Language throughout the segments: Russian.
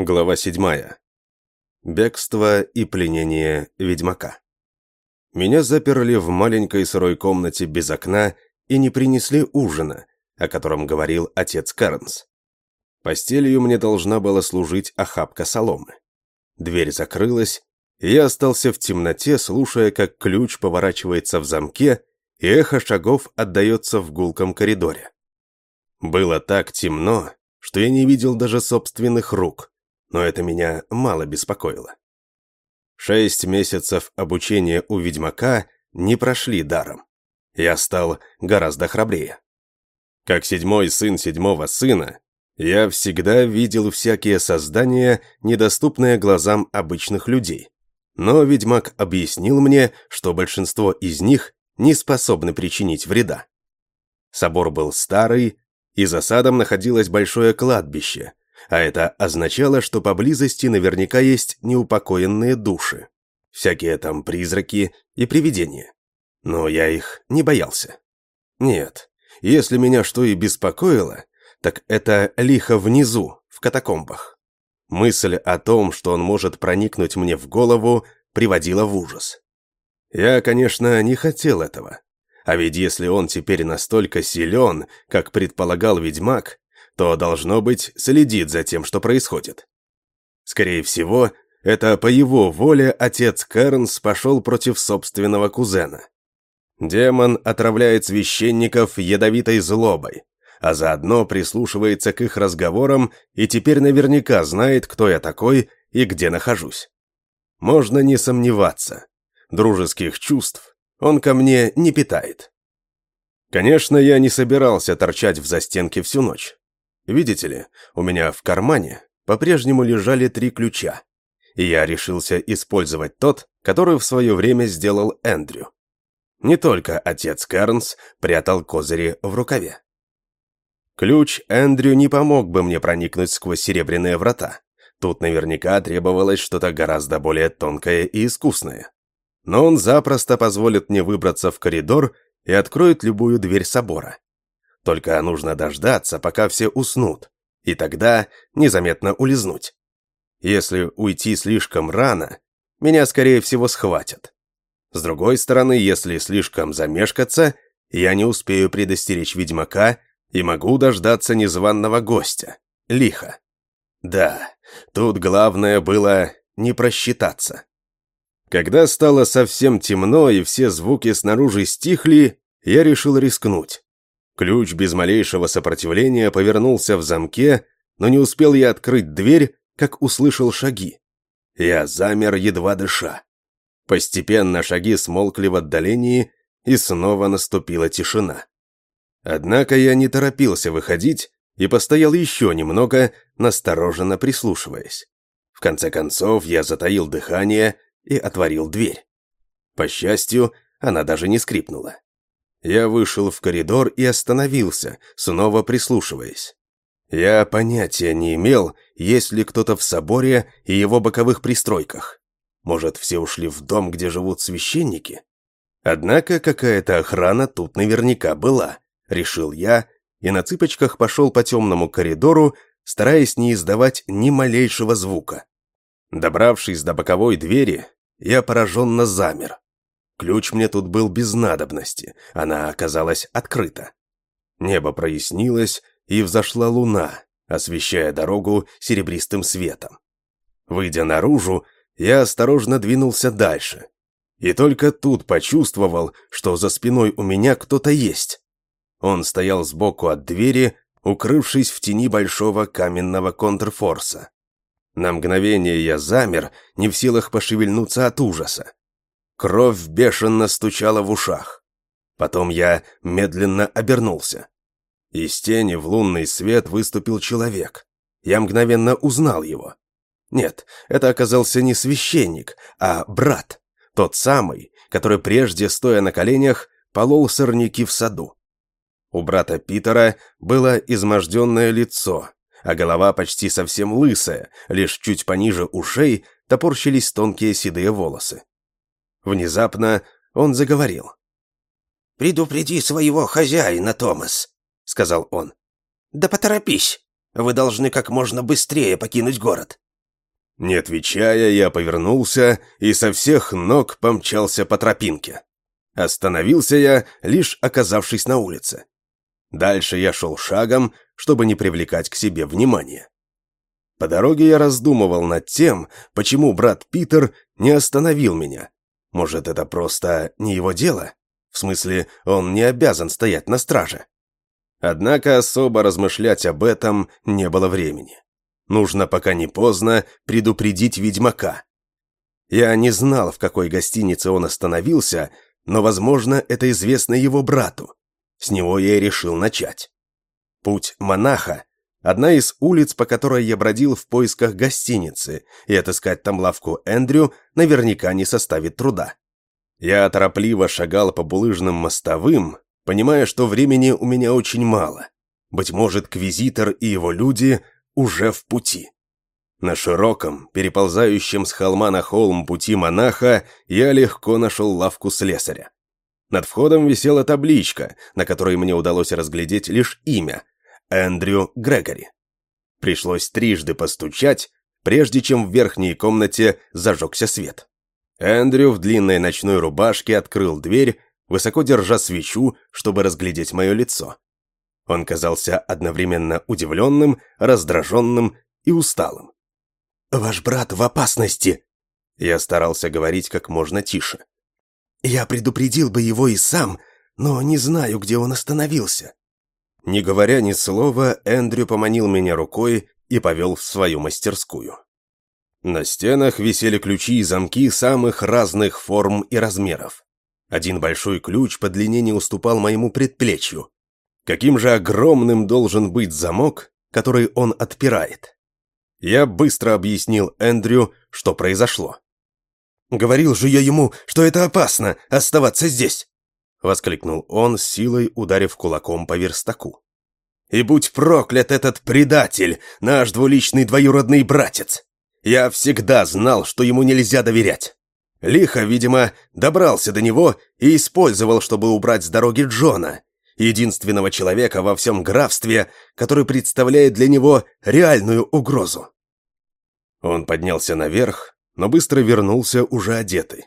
Глава 7. Бегство и пленение ведьмака. Меня заперли в маленькой сырой комнате без окна и не принесли ужина, о котором говорил отец Карнс. Постелью мне должна была служить охапка соломы. Дверь закрылась, и я остался в темноте, слушая, как ключ поворачивается в замке, и эхо шагов отдается в гулком коридоре. Было так темно, что я не видел даже собственных рук, но это меня мало беспокоило. Шесть месяцев обучения у ведьмака не прошли даром. Я стал гораздо храбрее. Как седьмой сын седьмого сына, я всегда видел всякие создания, недоступные глазам обычных людей. Но ведьмак объяснил мне, что большинство из них не способны причинить вреда. Собор был старый, и за садом находилось большое кладбище, а это означало, что поблизости наверняка есть неупокоенные души. Всякие там призраки и привидения. Но я их не боялся. Нет, если меня что и беспокоило, так это лихо внизу, в катакомбах. Мысль о том, что он может проникнуть мне в голову, приводила в ужас. Я, конечно, не хотел этого. А ведь если он теперь настолько силен, как предполагал ведьмак, то, должно быть, следит за тем, что происходит. Скорее всего, это по его воле отец Кернс пошел против собственного кузена. Демон отравляет священников ядовитой злобой, а заодно прислушивается к их разговорам и теперь наверняка знает, кто я такой и где нахожусь. Можно не сомневаться. Дружеских чувств он ко мне не питает. Конечно, я не собирался торчать в застенке всю ночь. Видите ли, у меня в кармане по-прежнему лежали три ключа, и я решился использовать тот, который в свое время сделал Эндрю. Не только отец Кернс прятал козыри в рукаве. Ключ Эндрю не помог бы мне проникнуть сквозь серебряные врата. Тут наверняка требовалось что-то гораздо более тонкое и искусное. Но он запросто позволит мне выбраться в коридор и откроет любую дверь собора. Только нужно дождаться, пока все уснут, и тогда незаметно улизнуть. Если уйти слишком рано, меня, скорее всего, схватят. С другой стороны, если слишком замешкаться, я не успею предостеречь ведьмака и могу дождаться незваного гостя. Лихо. Да, тут главное было не просчитаться. Когда стало совсем темно и все звуки снаружи стихли, я решил рискнуть. Ключ без малейшего сопротивления повернулся в замке, но не успел я открыть дверь, как услышал шаги. Я замер, едва дыша. Постепенно шаги смолкли в отдалении, и снова наступила тишина. Однако я не торопился выходить и постоял еще немного, настороженно прислушиваясь. В конце концов я затаил дыхание и отворил дверь. По счастью, она даже не скрипнула. Я вышел в коридор и остановился, снова прислушиваясь. Я понятия не имел, есть ли кто-то в соборе и его боковых пристройках. Может, все ушли в дом, где живут священники? Однако какая-то охрана тут наверняка была, решил я, и на цыпочках пошел по темному коридору, стараясь не издавать ни малейшего звука. Добравшись до боковой двери, я пораженно замер. Ключ мне тут был без надобности, она оказалась открыта. Небо прояснилось, и взошла луна, освещая дорогу серебристым светом. Выйдя наружу, я осторожно двинулся дальше. И только тут почувствовал, что за спиной у меня кто-то есть. Он стоял сбоку от двери, укрывшись в тени большого каменного контрфорса. На мгновение я замер, не в силах пошевельнуться от ужаса. Кровь бешено стучала в ушах. Потом я медленно обернулся. Из тени в лунный свет выступил человек. Я мгновенно узнал его. Нет, это оказался не священник, а брат. Тот самый, который прежде, стоя на коленях, полол сорняки в саду. У брата Питера было изможденное лицо, а голова почти совсем лысая, лишь чуть пониже ушей топорщились тонкие седые волосы. Внезапно он заговорил. «Предупреди своего хозяина, Томас», — сказал он. «Да поторопись. Вы должны как можно быстрее покинуть город. Не отвечая, я повернулся и со всех ног помчался по тропинке. Остановился я, лишь оказавшись на улице. Дальше я шел шагом, чтобы не привлекать к себе внимания. По дороге я раздумывал над тем, почему брат Питер не остановил меня. Может, это просто не его дело? В смысле, он не обязан стоять на страже. Однако особо размышлять об этом не было времени. Нужно, пока не поздно, предупредить ведьмака. Я не знал, в какой гостинице он остановился, но, возможно, это известно его брату. С него я и решил начать. Путь монаха – одна из улиц, по которой я бродил в поисках гостиницы, и отыскать там лавку Эндрю наверняка не составит труда. Я торопливо шагал по булыжным мостовым, понимая, что времени у меня очень мало. Быть может, Квизитор и его люди уже в пути. На широком, переползающем с холма на холм пути монаха я легко нашел лавку слесаря. Над входом висела табличка, на которой мне удалось разглядеть лишь имя – Эндрю Грегори. Пришлось трижды постучать, прежде чем в верхней комнате зажегся свет. Эндрю в длинной ночной рубашке открыл дверь, высоко держа свечу, чтобы разглядеть мое лицо. Он казался одновременно удивленным, раздраженным и усталым. «Ваш брат в опасности!» Я старался говорить как можно тише. «Я предупредил бы его и сам, но не знаю, где он остановился». Не говоря ни слова, Эндрю поманил меня рукой и повел в свою мастерскую. На стенах висели ключи и замки самых разных форм и размеров. Один большой ключ по длине не уступал моему предплечью, Каким же огромным должен быть замок, который он отпирает? Я быстро объяснил Эндрю, что произошло. «Говорил же я ему, что это опасно, оставаться здесь!» Воскликнул он, силой ударив кулаком по верстаку. «И будь проклят этот предатель, наш двуличный двоюродный братец! Я всегда знал, что ему нельзя доверять!» Лихо, видимо, добрался до него и использовал, чтобы убрать с дороги Джона, единственного человека во всем графстве, который представляет для него реальную угрозу. Он поднялся наверх, но быстро вернулся уже одетый.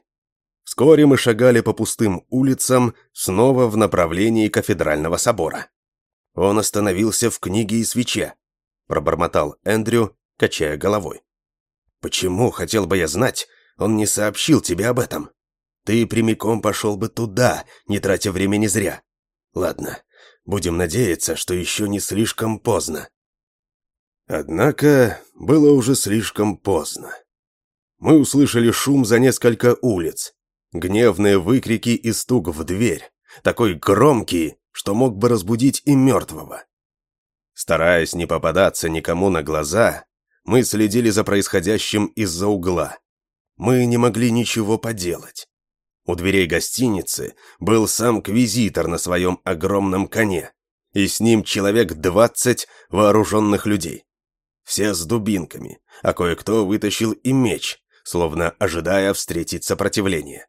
Вскоре мы шагали по пустым улицам снова в направлении кафедрального собора. Он остановился в книге и свече, пробормотал Эндрю, качая головой. «Почему, хотел бы я знать, он не сообщил тебе об этом? Ты прямиком пошел бы туда, не тратя времени зря. Ладно, будем надеяться, что еще не слишком поздно. Однако было уже слишком поздно. Мы услышали шум за несколько улиц, гневные выкрики и стук в дверь, такой громкий, что мог бы разбудить и мертвого. Стараясь не попадаться никому на глаза, мы следили за происходящим из-за угла. Мы не могли ничего поделать. У дверей гостиницы был сам квизитор на своем огромном коне, и с ним человек двадцать вооруженных людей. Все с дубинками, а кое-кто вытащил и меч, словно ожидая встретить сопротивление.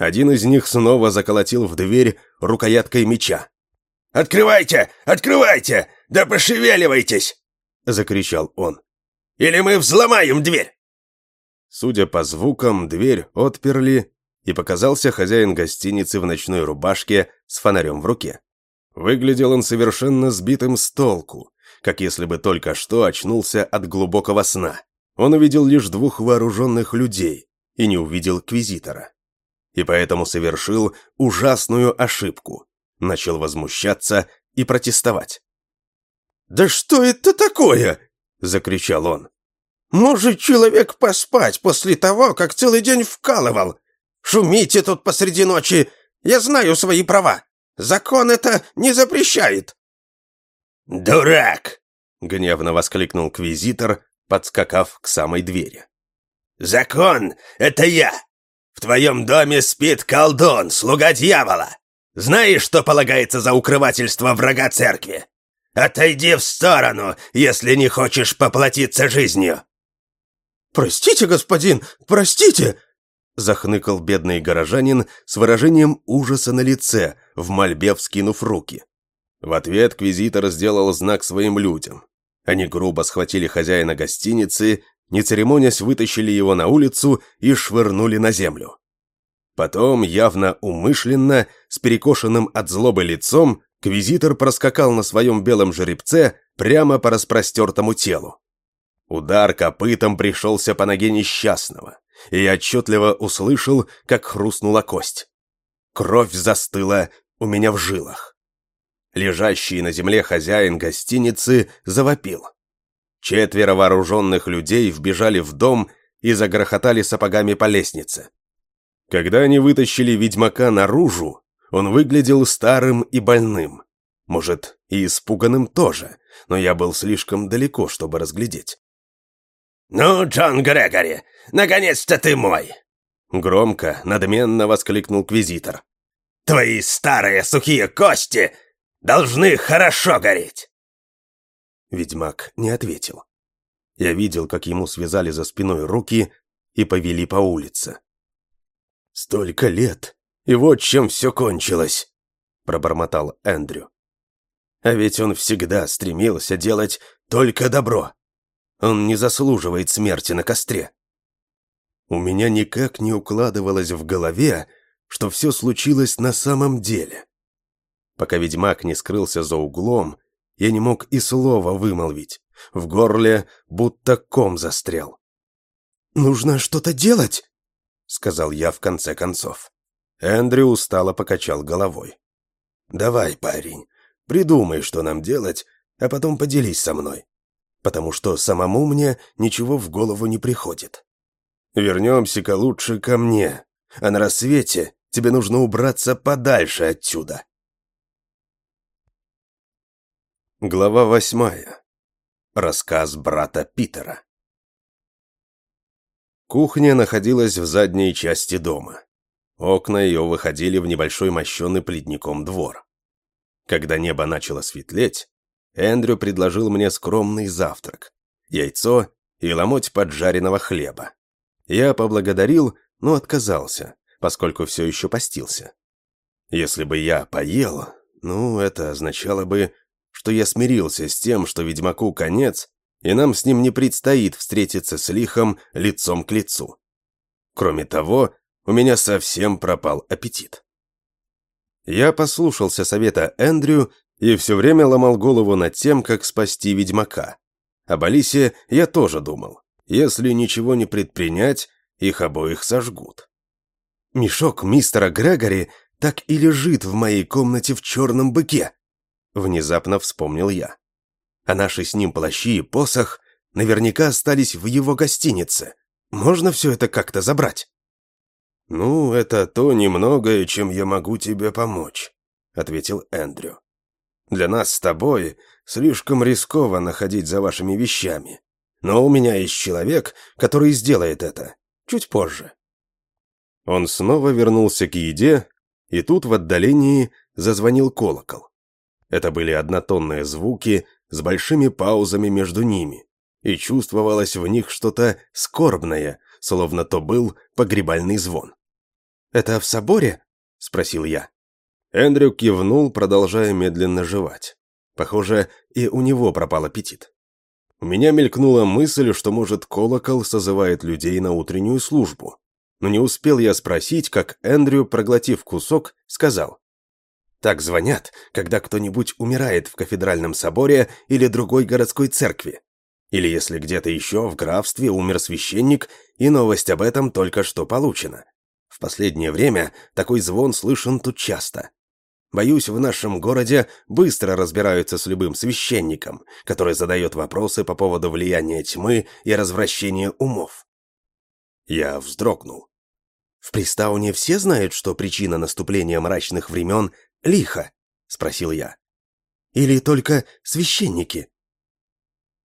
Один из них снова заколотил в дверь рукояткой меча. «Открывайте! Открывайте! Да пошевеливайтесь!» — закричал он. «Или мы взломаем дверь!» Судя по звукам, дверь отперли и показался хозяин гостиницы в ночной рубашке с фонарем в руке. Выглядел он совершенно сбитым с толку, как если бы только что очнулся от глубокого сна. Он увидел лишь двух вооруженных людей и не увидел квизитора. И поэтому совершил ужасную ошибку, начал возмущаться и протестовать. «Да что это такое?» – закричал он. «Может человек поспать после того, как целый день вкалывал, Шумите тут посреди ночи! Я знаю свои права! Закон это не запрещает!» «Дурак!» — гневно воскликнул Квизитор, подскакав к самой двери. «Закон — это я! В твоем доме спит колдун, слуга дьявола! Знаешь, что полагается за укрывательство врага церкви? Отойди в сторону, если не хочешь поплатиться жизнью!» «Простите, господин, простите!» захныкал бедный горожанин с выражением ужаса на лице, в мольбе вскинув руки. В ответ квизитор сделал знак своим людям. Они грубо схватили хозяина гостиницы не церемонясь, вытащили его на улицу и швырнули на землю. Потом, явно умышленно, с перекошенным от злобы лицом, квизитор проскакал на своем белом жеребце прямо по распростертому телу. Удар копытом пришелся по ноге несчастного, и отчетливо услышал, как хрустнула кость. Кровь застыла у меня в жилах. Лежащий на земле хозяин гостиницы завопил. Четверо вооруженных людей вбежали в дом и загрохотали сапогами по лестнице. Когда они вытащили ведьмака наружу, он выглядел старым и больным. Может, и испуганным тоже, но я был слишком далеко, чтобы разглядеть. «Ну, Джон Грегори, наконец-то ты мой!» Громко, надменно воскликнул Квизитор. «Твои старые сухие кости должны хорошо гореть!» Ведьмак не ответил. Я видел, как ему связали за спиной руки и повели по улице. «Столько лет, и вот чем все кончилось!» — пробормотал Эндрю. «А ведь он всегда стремился делать только добро. Он не заслуживает смерти на костре». У меня никак не укладывалось в голове, что все случилось на самом деле. Пока ведьмак не скрылся за углом, я не мог и слова вымолвить. В горле будто ком застрял. «Нужно что-то делать!» сказал я в конце концов. Эндрю устало покачал головой. «Давай, парень, придумай, что нам делать, а потом поделись со мной, потому что самому мне ничего в голову не приходит. Вернемся-ка лучше ко мне, а на рассвете тебе нужно убраться подальше отсюда». Глава восьмая. Рассказ брата Питера. Кухня находилась в задней части дома. Окна ее выходили в небольшой мощенный плетником двор. Когда небо начало светлеть, Эндрю предложил мне скромный завтрак. Яйцо и ломоть поджаренного хлеба. Я поблагодарил, но отказался, поскольку все еще постился. Если бы я поел, ну, это означало бы, что я смирился с тем, что ведьмаку конец, и нам с ним не предстоит встретиться с лихом лицом к лицу. Кроме того, у меня совсем пропал аппетит. Я послушался совета Эндрю и все время ломал голову над тем, как спасти ведьмака. Об Алисе я тоже думал. Если ничего не предпринять, их обоих сожгут. Мешок мистера Грегори так и лежит в моей комнате в черном быке. Внезапно вспомнил я а наши с ним плащи и посох наверняка остались в его гостинице. Можно все это как-то забрать?» «Ну, это то немногое, чем я могу тебе помочь», — ответил Эндрю. «Для нас с тобой слишком рискованно ходить за вашими вещами. Но у меня есть человек, который сделает это. Чуть позже». Он снова вернулся к еде, и тут в отдалении зазвонил колокол. Это были однотонные звуки, с большими паузами между ними, и чувствовалось в них что-то скорбное, словно то был погребальный звон. «Это в соборе?» – спросил я. Эндрю кивнул, продолжая медленно жевать. Похоже, и у него пропал аппетит. У меня мелькнула мысль, что, может, колокол созывает людей на утреннюю службу. Но не успел я спросить, как Эндрю, проглотив кусок, сказал. Так звонят, когда кто-нибудь умирает в кафедральном соборе или другой городской церкви. Или если где-то еще в графстве умер священник, и новость об этом только что получена. В последнее время такой звон слышен тут часто. Боюсь, в нашем городе быстро разбираются с любым священником, который задает вопросы по поводу влияния тьмы и развращения умов. Я вздрогнул. В Пристауне все знают, что причина наступления мрачных времен лихо?» — спросил я. «Или только священники?»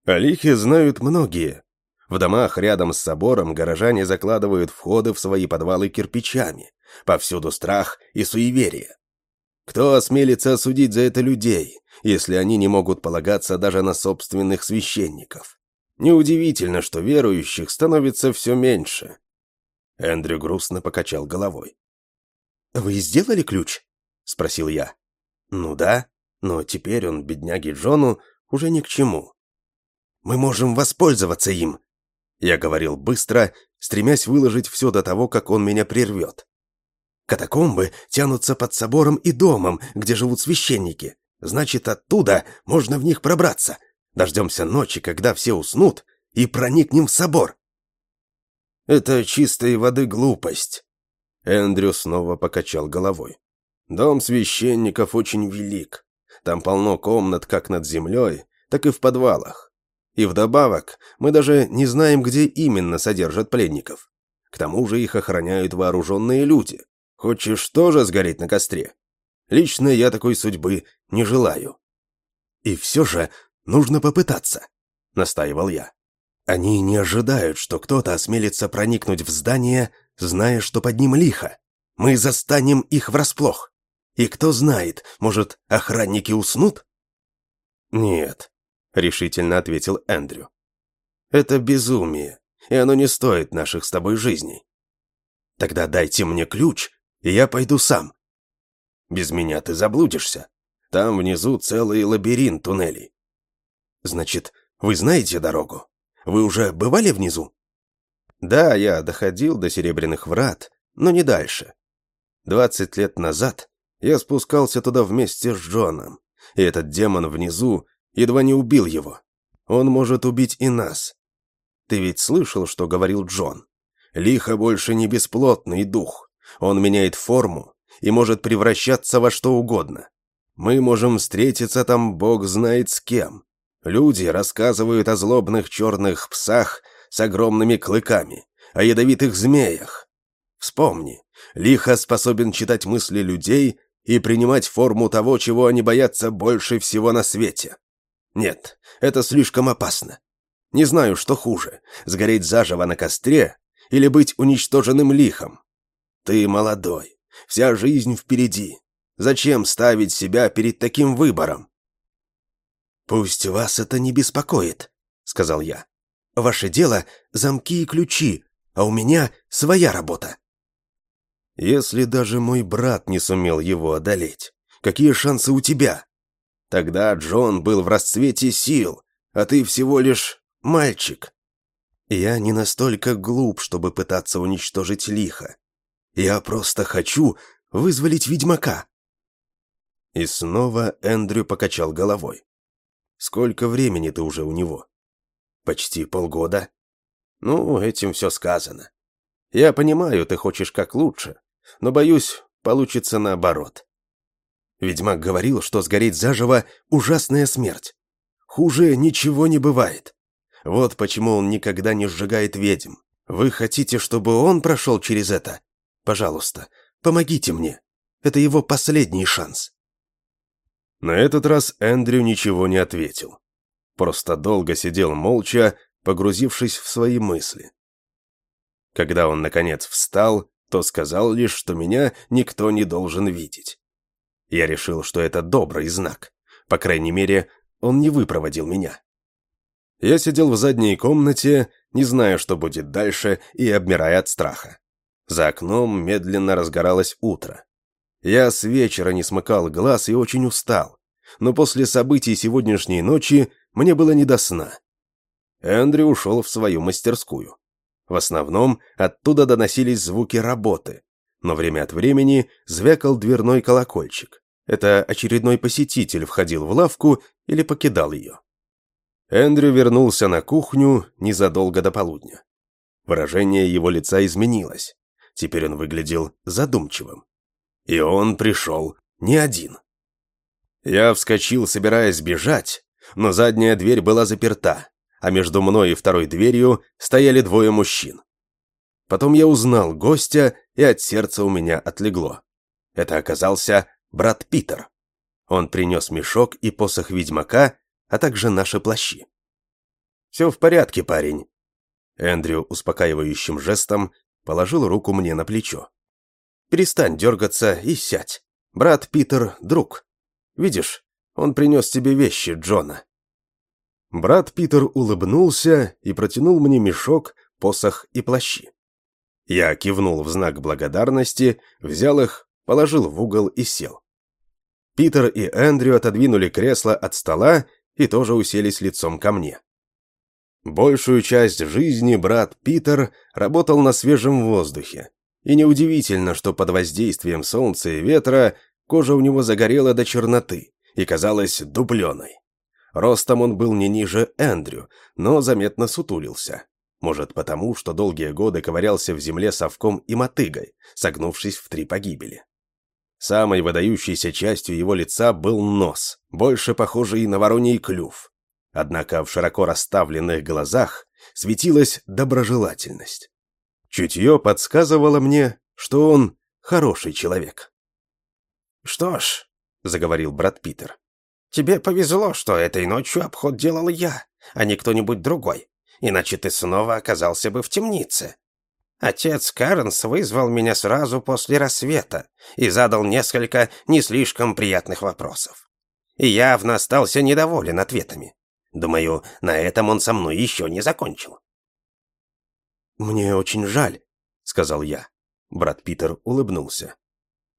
О лихе знают многие. В домах рядом с собором горожане закладывают входы в свои подвалы кирпичами. Повсюду страх и суеверие. Кто осмелится осудить за это людей, если они не могут полагаться даже на собственных священников? Неудивительно, что верующих становится все меньше. Эндрю грустно покачал головой. «Вы сделали ключ?» — спросил я. «Ну да, но теперь он, бедняге Джону, уже ни к чему. Мы можем воспользоваться им». Я говорил быстро, стремясь выложить все до того, как он меня прервет. Катакомбы тянутся под собором и домом, где живут священники. Значит, оттуда можно в них пробраться. Дождемся ночи, когда все уснут, и проникнем в собор. Это чистой воды глупость. Эндрю снова покачал головой. Дом священников очень велик. Там полно комнат как над землей, так и в подвалах. И вдобавок, мы даже не знаем, где именно содержат пленников. К тому же их охраняют вооруженные люди. Хочешь тоже сгореть на костре? Лично я такой судьбы не желаю. И все же нужно попытаться, настаивал я. Они не ожидают, что кто-то осмелится проникнуть в здание, зная, что под ним лихо. Мы застанем их врасплох. И кто знает, может, охранники уснут? Нет, решительно ответил Эндрю. Это безумие, и оно не стоит наших с тобой жизней. Тогда дайте мне ключ, и я пойду сам. Без меня ты заблудишься. Там внизу целый лабиринт туннелей. Значит, вы знаете дорогу? Вы уже бывали внизу? Да, я доходил до Серебряных Врат, но не дальше. Двадцать лет назад я спускался туда вместе с Джоном, и этот демон внизу едва не убил его. Он может убить и нас. Ты ведь слышал, что говорил Джон? Лихо больше не бесплотный дух. Он меняет форму и может превращаться во что угодно. Мы можем встретиться там бог знает с кем. Люди рассказывают о злобных черных псах с огромными клыками, о ядовитых змеях. Вспомни, лихо способен читать мысли людей и принимать форму того, чего они боятся больше всего на свете. Нет, это слишком опасно. Не знаю, что хуже, сгореть заживо на костре или быть уничтоженным лихом. Ты молодой, вся жизнь впереди. Зачем ставить себя перед таким выбором? «Пусть вас это не беспокоит», — сказал я. «Ваше дело — замки и ключи, а у меня своя работа». «Если даже мой брат не сумел его одолеть, какие шансы у тебя? Тогда Джон был в расцвете сил, а ты всего лишь мальчик. Я не настолько глуп, чтобы пытаться уничтожить лихо. Я просто хочу вызволить ведьмака». И снова Эндрю покачал головой. Сколько времени ты уже у него? Почти полгода. Ну, этим все сказано. Я понимаю, ты хочешь как лучше, но, боюсь, получится наоборот. Ведьмак говорил, что сгореть заживо – ужасная смерть. Хуже ничего не бывает. Вот почему он никогда не сжигает ведьм. Вы хотите, чтобы он прошел через это? Пожалуйста, помогите мне. Это его последний шанс. На этот раз Эндрю ничего не ответил. Просто долго сидел молча, погрузившись в свои мысли. Когда он, наконец, встал, то сказал лишь, что меня никто не должен видеть. Я решил, что это добрый знак. По крайней мере, он не выпроводил меня. Я сидел в задней комнате, не зная, что будет дальше, и обмирая от страха. За окном медленно разгоралось утро. Я с вечера не смыкал глаз и очень устал, но после событий сегодняшней ночи мне было не до сна. Эндрю ушел в свою мастерскую. В основном оттуда доносились звуки работы, но время от времени звякал дверной колокольчик. Это очередной посетитель входил в лавку или покидал ее. Эндрю вернулся на кухню незадолго до полудня. Выражение его лица изменилось. Теперь он выглядел задумчивым. И он пришел не один. Я вскочил, собираясь бежать, но задняя дверь была заперта, а между мной и второй дверью стояли двое мужчин. Потом я узнал гостя, и от сердца у меня отлегло. Это оказался брат Питер. Он принес мешок и посох ведьмака, а также наши плащи. «Все в порядке, парень». Эндрю успокаивающим жестом положил руку мне на плечо. Перестань дергаться и сядь. Брат Питер – друг. Видишь, он принес тебе вещи Джона». Брат Питер улыбнулся и протянул мне мешок, посох и плащи. Я кивнул в знак благодарности, взял их, положил в угол и сел. Питер и Эндрю отодвинули кресло от стола и тоже уселись лицом ко мне. Большую часть жизни брат Питер работал на свежем воздухе. И неудивительно, что под воздействием солнца и ветра кожа у него загорела до черноты и казалась дубленой. Ростом он был не ниже Эндрю, но заметно сутулился. Может, потому, что долгие годы ковырялся в земле совком и мотыгой, согнувшись в три погибели. Самой выдающейся частью его лица был нос, больше похожий на вороний клюв. Однако в широко расставленных глазах светилась доброжелательность. Чутье подсказывало мне, что он хороший человек. «Что ж», — заговорил брат Питер, — «тебе повезло, что этой ночью обход делал я, а не кто-нибудь другой, иначе ты снова оказался бы в темнице. Отец Карнс вызвал меня сразу после рассвета и задал несколько не слишком приятных вопросов. И явно остался недоволен ответами. Думаю, на этом он со мной еще не закончил. «Мне очень жаль», — сказал я. Брат Питер улыбнулся.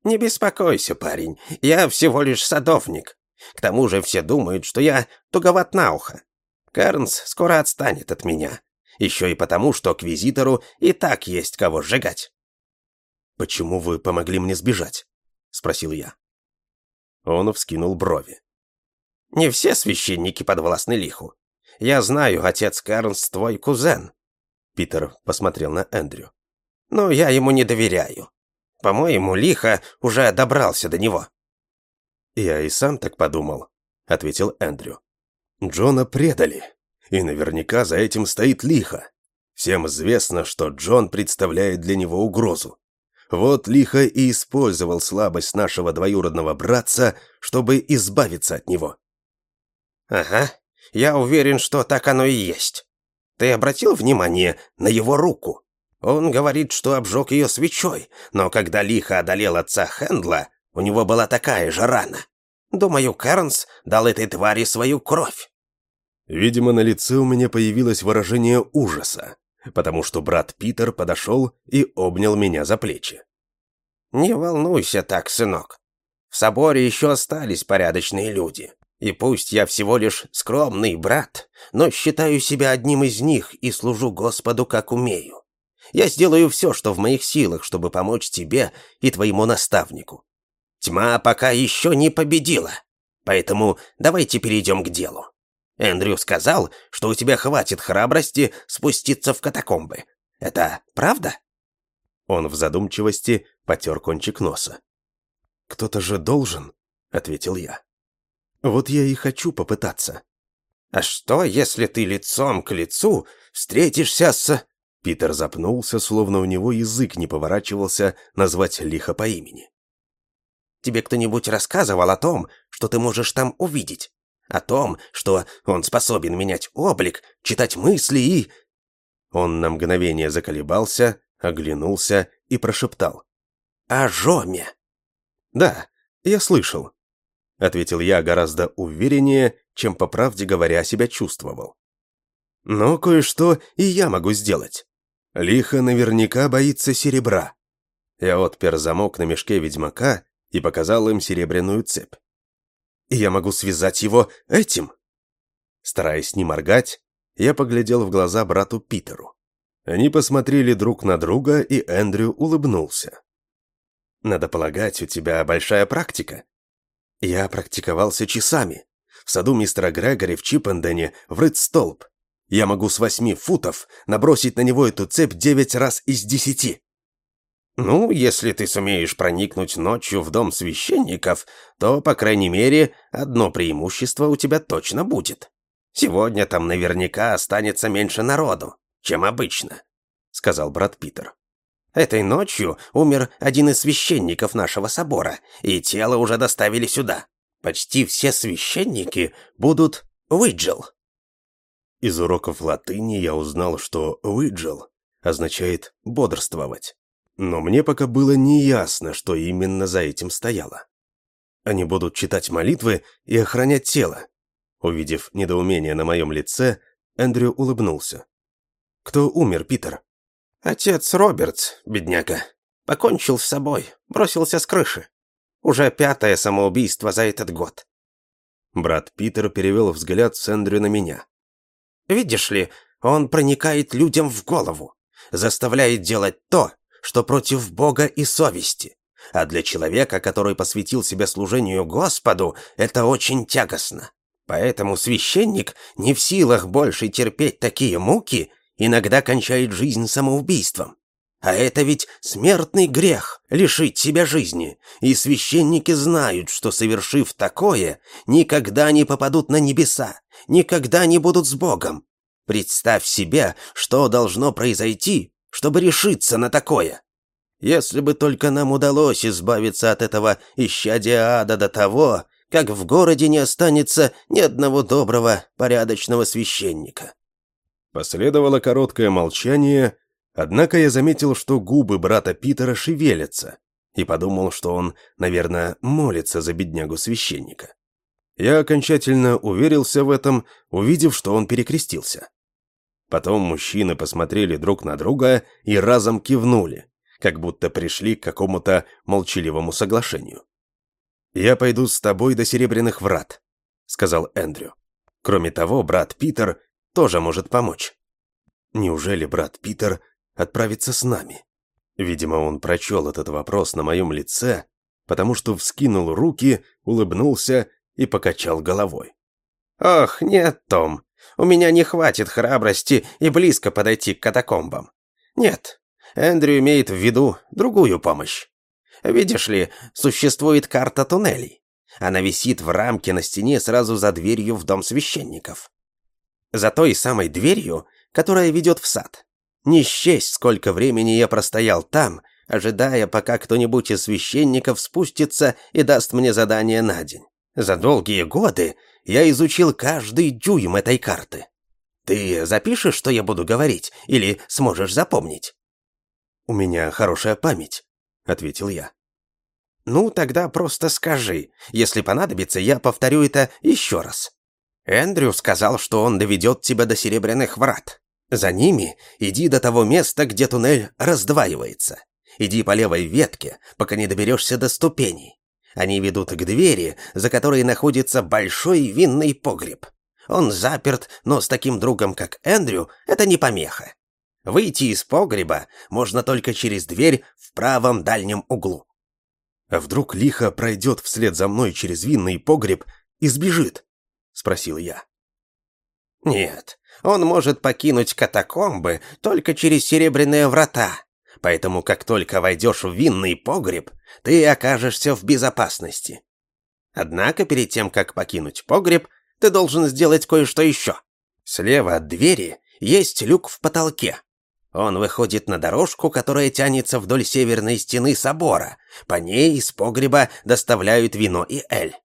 «Не беспокойся, парень, я всего лишь садовник. К тому же все думают, что я туговат на ухо. Кернс скоро отстанет от меня. Еще и потому, что к визитору и так есть кого сжигать». «Почему вы помогли мне сбежать?» — спросил я. Он вскинул брови. Не все священники подвластны лиху. Я знаю, отец Кернс твой кузен. Питер посмотрел на Эндрю. Но я ему не доверяю. По-моему, лихо уже добрался до него. Я и сам так подумал, ответил Эндрю. Джона предали, и наверняка за этим стоит лихо. Всем известно, что Джон представляет для него угрозу. Вот лихо и использовал слабость нашего двоюродного братца, чтобы избавиться от него. «Ага, я уверен, что так оно и есть. Ты обратил внимание на его руку? Он говорит, что обжег ее свечой, но когда лихо одолел отца Хендла, у него была такая же рана. Думаю, Кернс дал этой твари свою кровь». Видимо, на лице у меня появилось выражение ужаса, потому что брат Питер подошел и обнял меня за плечи. «Не волнуйся так, сынок. В соборе еще остались порядочные люди. И пусть я всего лишь скромный брат, но считаю себя одним из них и служу Господу как умею. Я сделаю все, что в моих силах, чтобы помочь тебе и твоему наставнику. Тьма пока еще не победила, поэтому давайте перейдем к делу. Эндрю сказал, что у тебя хватит храбрости спуститься в катакомбы. Это правда?» Он в задумчивости потер кончик носа. «Кто-то же должен», — ответил я. Вот я и хочу попытаться. А что, если ты лицом к лицу встретишься с... Питер запнулся, словно у него язык не поворачивался назвать лихо по имени. Тебе кто-нибудь рассказывал о том, что ты можешь там увидеть? О том, что он способен менять облик, читать мысли и... Он на мгновение заколебался, оглянулся и прошептал. «О Жоме!» «Да, я слышал. — ответил я гораздо увереннее, чем, по правде говоря, себя чувствовал. «Но кое-что и я могу сделать. Лихо наверняка боится серебра». Я отпер замок на мешке ведьмака и показал им серебряную цепь. «И я могу связать его этим?» Стараясь не моргать, я поглядел в глаза брату Питеру. Они посмотрели друг на друга, и Эндрю улыбнулся. «Надо полагать, у тебя большая практика», я практиковался часами. В саду мистера Грегори в Чиппендене врыт столб. Я могу с восьми футов набросить на него эту цепь девять раз из десяти. Ну, если ты сумеешь проникнуть ночью в дом священников, то, по крайней мере, одно преимущество у тебя точно будет. Сегодня там наверняка останется меньше народу, чем обычно, сказал брат Питер. Этой ночью умер один из священников нашего собора, и тело уже доставили сюда. Почти все священники будут выджил. Из уроков латыни я узнал, что выджил означает бодрствовать. Но мне пока было неясно, что именно за этим стояло. Они будут читать молитвы и охранять тело. Увидев недоумение на моем лице, Эндрю улыбнулся. «Кто умер, Питер?» Отец Робертс, бедняга, покончил с собой, бросился с крыши. Уже пятое самоубийство за этот год. Брат Питер перевел взгляд с Эндрю на меня. «Видишь ли, Он проникает людям в голову, заставляет делать то, что против Бога и совести. А для человека, который посвятил себя служению Господу, это очень тягостно. Поэтому священник не в силах больше терпеть такие муки, иногда кончает жизнь самоубийством. А это ведь смертный грех — лишить себя жизни, и священники знают, что, совершив такое, никогда не попадут на небеса, никогда не будут с Богом. Представь себе, что должно произойти, чтобы решиться на такое. Если бы только нам удалось избавиться от этого исчадия ада до того, как в городе не останется ни одного доброго, порядочного священника. Последовало короткое молчание, однако я заметил, что губы брата Питера шевелятся, и подумал, что он, наверное, молится за беднягу священника. Я окончательно уверился в этом, увидев, что он перекрестился. Потом мужчины посмотрели друг на друга и разом кивнули, как будто пришли к какому-то молчаливому соглашению. «Я пойду с тобой до Серебряных Врат», — сказал Эндрю. «Кроме того, брат Питер тоже может помочь». Неужели брат Питер отправится с нами? Видимо, он прочел этот вопрос на моем лице, потому что вскинул руки, улыбнулся и покачал головой. «Ох, нет, Том, у меня не хватит храбрости и близко подойти к катакомбам. Нет, Эндрю имеет в виду другую помощь. Видишь ли, существует карта туннелей. Она висит в рамке на стене сразу за дверью в дом священников. За той самой дверью, которая ведет в сад. Не счесть, сколько времени я простоял там, ожидая, пока кто-нибудь из священников спустится и даст мне задание на день. За долгие годы я изучил каждый дюйм этой карты. Ты запишешь, что я буду говорить, или сможешь запомнить? У меня хорошая память, — ответил я. «Ну, тогда просто скажи. Если понадобится, я повторю это еще раз. Эндрю сказал, что он доведет тебя до Серебряных Врат. За ними иди до того места, где туннель раздваивается. Иди по левой ветке, пока не доберешься до ступеней. Они ведут к двери, за которой находится большой винный погреб. Он заперт, но с таким другом, как Эндрю, это не помеха. Выйти из погреба можно только через дверь в правом дальнем углу. А вдруг лихо пройдет вслед за мной через винный погреб и сбежит? Спросил я. Нет, он может покинуть катакомбы только через серебряные врата. Поэтому как только войдешь в винный погреб, ты окажешься в безопасности. Однако перед тем, как покинуть погреб, ты должен сделать кое-что еще. Слева от двери есть люк в потолке. Он выходит на дорожку, которая тянется вдоль северной стены собора. По ней из погреба доставляют вино и эль.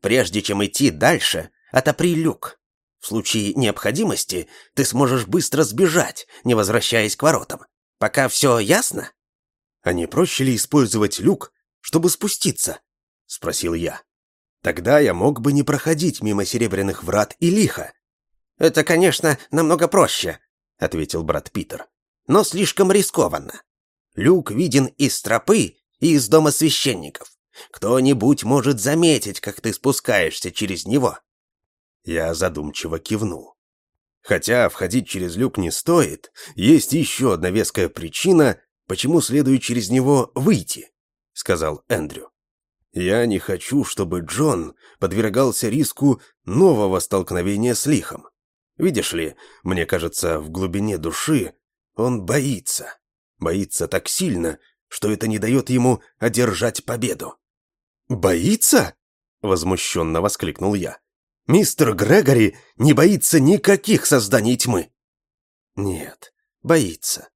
Прежде чем идти дальше, отопри люк. В случае необходимости ты сможешь быстро сбежать, не возвращаясь к воротам. Пока все ясно? А не проще ли использовать люк, чтобы спуститься? Спросил я. Тогда я мог бы не проходить мимо серебряных врат и лихо. Это, конечно, намного проще, ответил брат Питер но слишком рискованно. Люк виден из тропы и из дома священников. Кто-нибудь может заметить, как ты спускаешься через него. Я задумчиво кивнул. Хотя входить через люк не стоит, есть еще одна веская причина, почему следует через него выйти, сказал Эндрю. Я не хочу, чтобы Джон подвергался риску нового столкновения с лихом. Видишь ли, мне кажется, в глубине души он боится. Боится так сильно, что это не дает ему одержать победу. «Боится?» — возмущенно воскликнул я. «Мистер Грегори не боится никаких созданий тьмы!» «Нет, боится.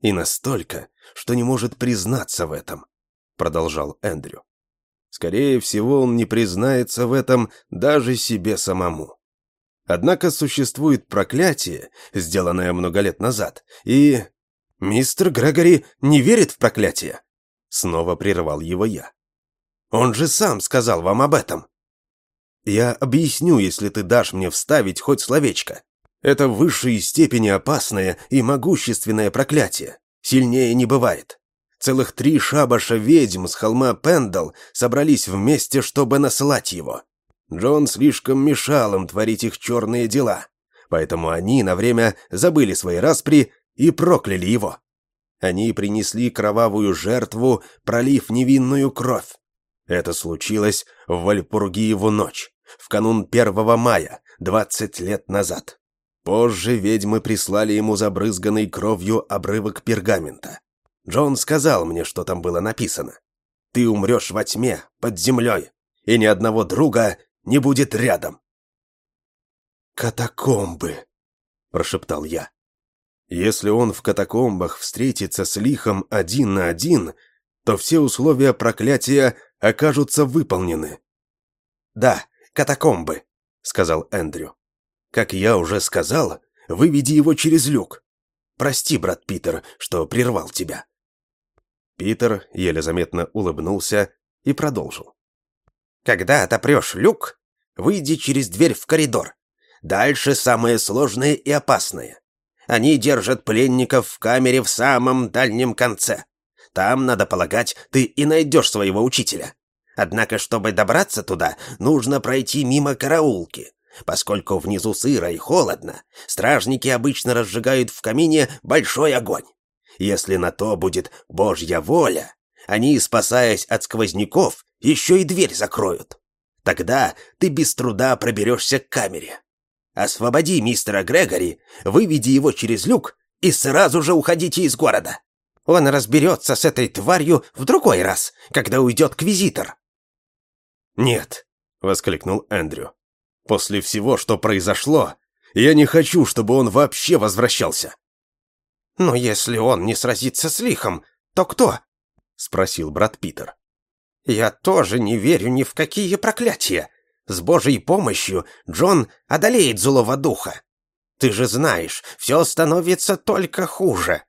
И настолько, что не может признаться в этом», — продолжал Эндрю. «Скорее всего, он не признается в этом даже себе самому. Однако существует проклятие, сделанное много лет назад, и... Мистер Грегори не верит в проклятие. Снова прервал его я. Он же сам сказал вам об этом. Я объясню, если ты дашь мне вставить хоть словечко. Это в высшей степени опасное и могущественное проклятие. Сильнее не бывает. Целых три шабаша ведьм с холма Пендал собрались вместе, чтобы наслать его. Джон слишком мешал им творить их черные дела. Поэтому они на время забыли свои распри и прокляли его. Они принесли кровавую жертву, пролив невинную кровь. Это случилось в Вальпургиеву ночь, в канун 1 мая, 20 лет назад. Позже ведьмы прислали ему забрызганный кровью обрывок пергамента. Джон сказал мне, что там было написано. «Ты умрешь во тьме, под землей, и ни одного друга не будет рядом». «Катакомбы», — прошептал я. «Если он в катакомбах встретится с лихом один на один, то все условия проклятия окажутся выполнены». «Да, катакомбы», — сказал Эндрю. «Как я уже сказал, выведи его через люк. Прости, брат Питер, что прервал тебя». Питер еле заметно улыбнулся и продолжил. «Когда отопрешь люк, выйди через дверь в коридор. Дальше самое сложное и опасное. Они держат пленников в камере в самом дальнем конце. Там, надо полагать, ты и найдешь своего учителя. Однако, чтобы добраться туда, нужно пройти мимо караулки. Поскольку внизу сыро и холодно, стражники обычно разжигают в камине большой огонь. Если на то будет Божья воля, они, спасаясь от сквозняков, еще и дверь закроют. Тогда ты без труда проберешься к камере. Освободи мистера Грегори, выведи его через люк и сразу же уходите из города. Он разберется с этой тварью в другой раз, когда уйдет квизитор». «Нет», — воскликнул Эндрю. «После всего, что произошло, я не хочу, чтобы он вообще возвращался». «Но если он не сразится с лихом, то кто?» — спросил брат Питер. «Я тоже не верю ни в какие проклятия. С Божьей помощью Джон одолеет злого духа. Ты же знаешь, все становится только хуже.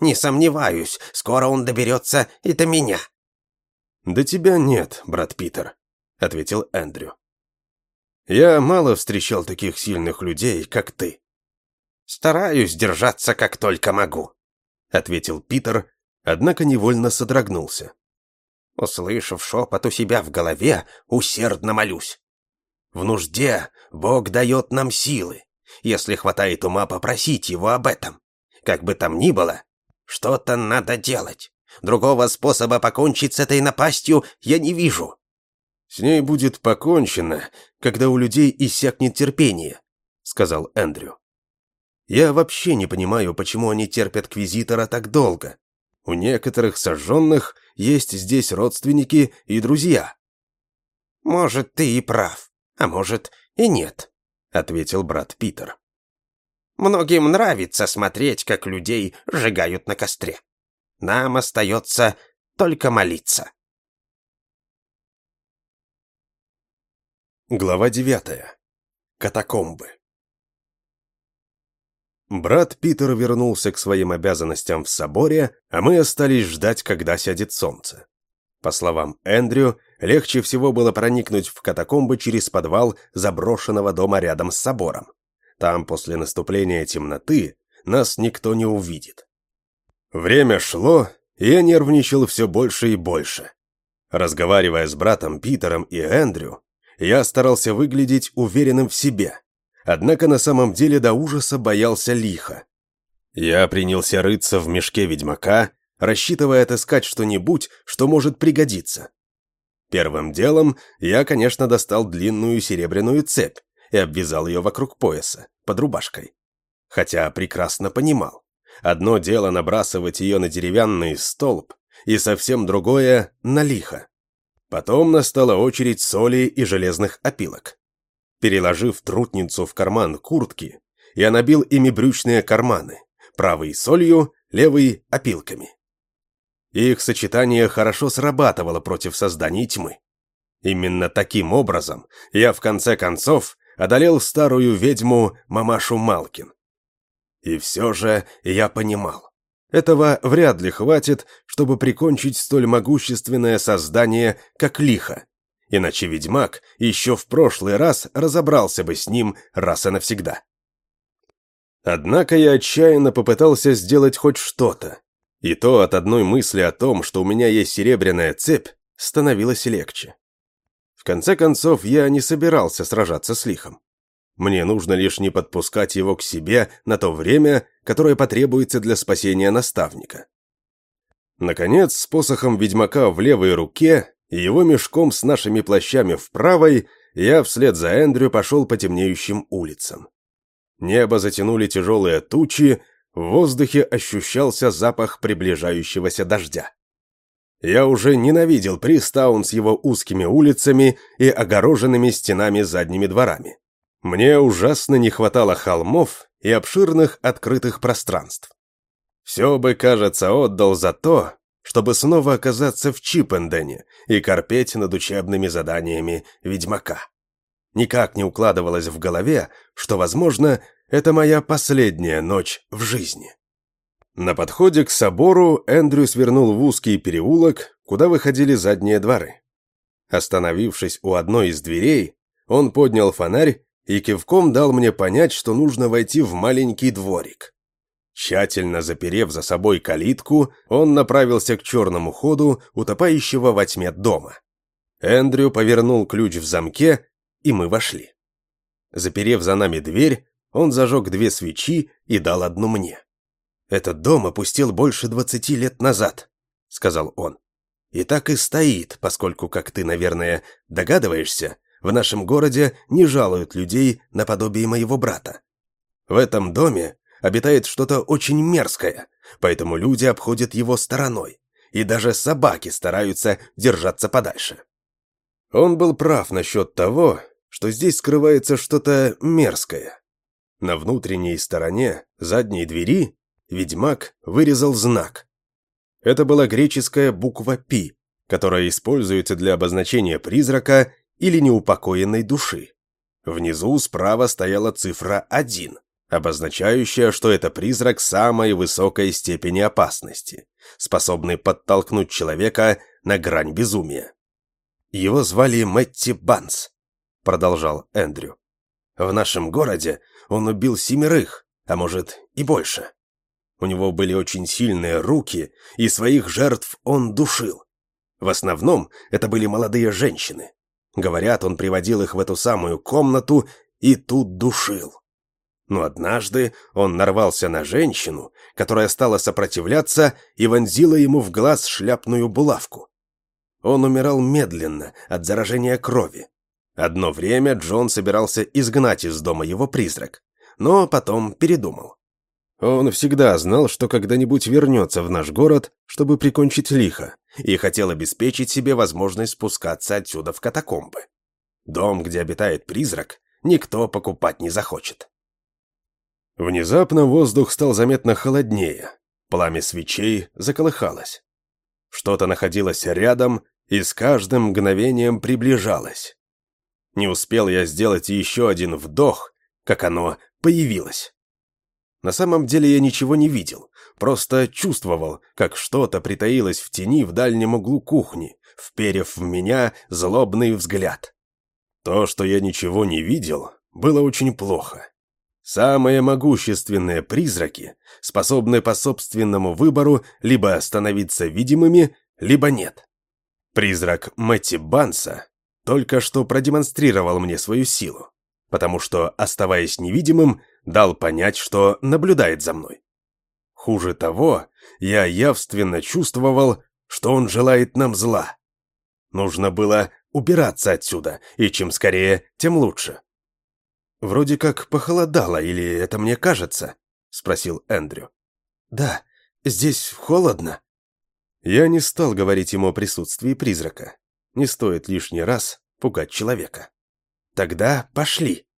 Не сомневаюсь, скоро он доберется и до меня». «До тебя нет, брат Питер», — ответил Эндрю. «Я мало встречал таких сильных людей, как ты». «Стараюсь держаться как только могу», — ответил Питер, однако невольно содрогнулся. Услышав шепот у себя в голове, усердно молюсь. В нужде Бог дает нам силы, если хватает ума попросить Его об этом. Как бы там ни было, что-то надо делать. Другого способа покончить с этой напастью я не вижу. С ней будет покончено, когда у людей иссякнет терпение, сказал Эндрю. Я вообще не понимаю, почему они терпят Квизитора так долго. У некоторых сожженных есть здесь родственники и друзья. Может, ты и прав, а может и нет, ответил брат Питер. Многим нравится смотреть, как людей сжигают на костре. Нам остается только молиться. Глава девятая. Катакомбы. Брат Питер вернулся к своим обязанностям в соборе, а мы остались ждать, когда сядет солнце. По словам Эндрю, легче всего было проникнуть в катакомбы через подвал заброшенного дома рядом с собором. Там после наступления темноты нас никто не увидит. Время шло, и я нервничал все больше и больше. Разговаривая с братом Питером и Эндрю, я старался выглядеть уверенным в себе, однако на самом деле до ужаса боялся лиха. Я принялся рыться в мешке ведьмака, рассчитывая отыскать что-нибудь, что может пригодиться. Первым делом я, конечно, достал длинную серебряную цепь и обвязал ее вокруг пояса, под рубашкой. Хотя прекрасно понимал, одно дело набрасывать ее на деревянный столб, и совсем другое — на лихо. Потом настала очередь соли и железных опилок. Переложив трутницу в карман куртки, я набил ими брючные карманы, правый солью, левый опилками. Их сочетание хорошо срабатывало против создания тьмы. Именно таким образом я в конце концов одолел старую ведьму мамашу Малкин. И все же я понимал, этого вряд ли хватит, чтобы прикончить столь могущественное создание, как лихо, иначе ведьмак еще в прошлый раз разобрался бы с ним раз и навсегда. Однако я отчаянно попытался сделать хоть что-то, и то от одной мысли о том, что у меня есть серебряная цепь, становилось легче. Конце концов, я не собирался сражаться с лихом. Мне нужно лишь не подпускать его к себе на то время, которое потребуется для спасения наставника. Наконец, с посохом ведьмака в левой руке и его мешком с нашими плащами в правой, я вслед за Эндрю пошел по темнеющим улицам. Небо затянули тяжелые тучи, в воздухе ощущался запах приближающегося дождя. Я уже ненавидел Пристаун с его узкими улицами и огороженными стенами задними дворами. Мне ужасно не хватало холмов и обширных открытых пространств. Все бы, кажется, отдал за то, чтобы снова оказаться в Чипендене и корпеть над учебными заданиями ведьмака. Никак не укладывалось в голове, что, возможно, это моя последняя ночь в жизни. На подходе к собору Эндрю свернул в узкий переулок, куда выходили задние дворы. Остановившись у одной из дверей, он поднял фонарь и кивком дал мне понять, что нужно войти в маленький дворик. Тщательно заперев за собой калитку, он направился к черному ходу, утопающего во тьме дома. Эндрю повернул ключ в замке, и мы вошли. Заперев за нами дверь, он зажег две свечи и дал одну мне. «Этот дом опустил больше двадцати лет назад», — сказал он. «И так и стоит, поскольку, как ты, наверное, догадываешься, в нашем городе не жалуют людей наподобие моего брата. В этом доме обитает что-то очень мерзкое, поэтому люди обходят его стороной, и даже собаки стараются держаться подальше. Он был прав насчет того, что здесь скрывается что-то мерзкое. На внутренней стороне задней двери ведьмак вырезал знак. Это была греческая буква «Пи», которая используется для обозначения призрака или неупокоенной души. Внизу справа стояла цифра 1, обозначающая, что это призрак самой высокой степени опасности, способный подтолкнуть человека на грань безумия. «Его звали Мэтти Банс», — продолжал Эндрю. «В нашем городе он убил семерых, а может и больше. У него были очень сильные руки, и своих жертв он душил. В основном это были молодые женщины. Говорят, он приводил их в эту самую комнату и тут душил. Но однажды он нарвался на женщину, которая стала сопротивляться и вонзила ему в глаз шляпную булавку. Он умирал медленно от заражения крови. Одно время Джон собирался изгнать из дома его призрак, но потом передумал. Он всегда знал, что когда-нибудь вернется в наш город, чтобы прикончить лихо, и хотел обеспечить себе возможность спускаться отсюда в катакомбы. Дом, где обитает призрак, никто покупать не захочет. Внезапно воздух стал заметно холоднее. Пламя свечей заколыхалось. Что-то находилось рядом и с каждым мгновением приближалось. Не успел я сделать еще один вдох, как оно появилось. На самом деле я ничего не видел, просто чувствовал, как что-то притаилось в тени в дальнем углу кухни, вперев в меня злобный взгляд. То, что я ничего не видел, было очень плохо. Самые могущественные призраки способны по собственному выбору либо становиться видимыми, либо нет. Призрак Мэтти Банса только что продемонстрировал мне свою силу, потому что, оставаясь невидимым, дал понять, что наблюдает за мной. Хуже того, я явственно чувствовал, что он желает нам зла. Нужно было убираться отсюда, и чем скорее, тем лучше. «Вроде как похолодало, или это мне кажется?» — спросил Эндрю. «Да, здесь холодно». Я не стал говорить ему о присутствии призрака. Не стоит лишний раз пугать человека. «Тогда пошли».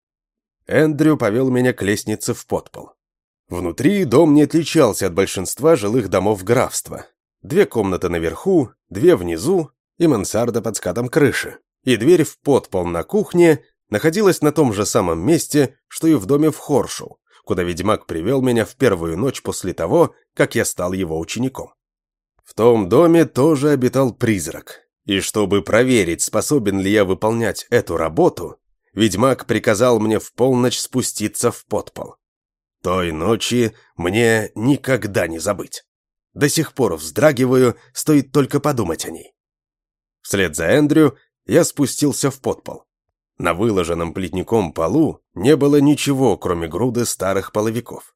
Эндрю повел меня к лестнице в подпол. Внутри дом не отличался от большинства жилых домов графства. Две комнаты наверху, две внизу и мансарда под скатом крыши. И дверь в подпол на кухне находилась на том же самом месте, что и в доме в Хоршу, куда ведьмак привел меня в первую ночь после того, как я стал его учеником. В том доме тоже обитал призрак, и чтобы проверить, способен ли я выполнять эту работу, ведьмак приказал мне в полночь спуститься в подпол. Той ночи мне никогда не забыть. До сих пор вздрагиваю, стоит только подумать о ней. Вслед за Эндрю я спустился в подпол. На выложенном плетником полу не было ничего, кроме груды старых половиков.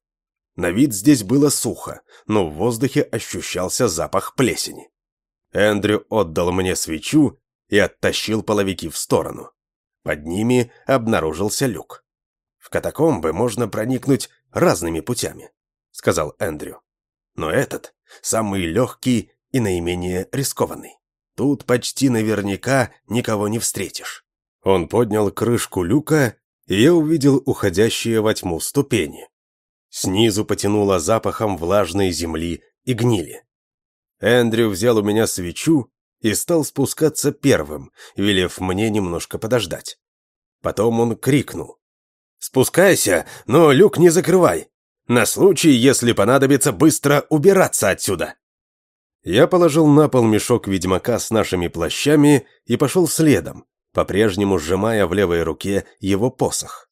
На вид здесь было сухо, но в воздухе ощущался запах плесени. Эндрю отдал мне свечу и оттащил половики в сторону. Под ними обнаружился люк. «В катакомбы можно проникнуть разными путями», — сказал Эндрю. «Но этот самый легкий и наименее рискованный. Тут почти наверняка никого не встретишь». Он поднял крышку люка, и я увидел уходящие во тьму ступени. Снизу потянуло запахом влажной земли и гнили. Эндрю взял у меня свечу и стал спускаться первым, велев мне немножко подождать. Потом он крикнул. «Спускайся, но люк не закрывай. На случай, если понадобится быстро убираться отсюда». Я положил на пол мешок ведьмака с нашими плащами и пошел следом, по-прежнему сжимая в левой руке его посох.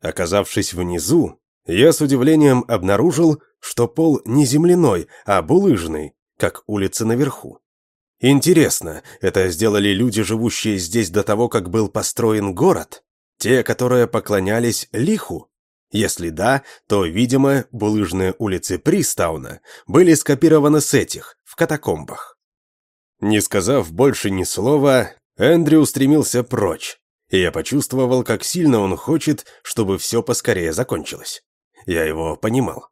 Оказавшись внизу, я с удивлением обнаружил, что пол не земляной, а булыжный, как улица наверху. Интересно, это сделали люди, живущие здесь до того, как был построен город? Те, которые поклонялись лиху? Если да, то, видимо, булыжные улицы Пристауна были скопированы с этих, в катакомбах. Не сказав больше ни слова, Эндрю устремился прочь, и я почувствовал, как сильно он хочет, чтобы все поскорее закончилось. Я его понимал.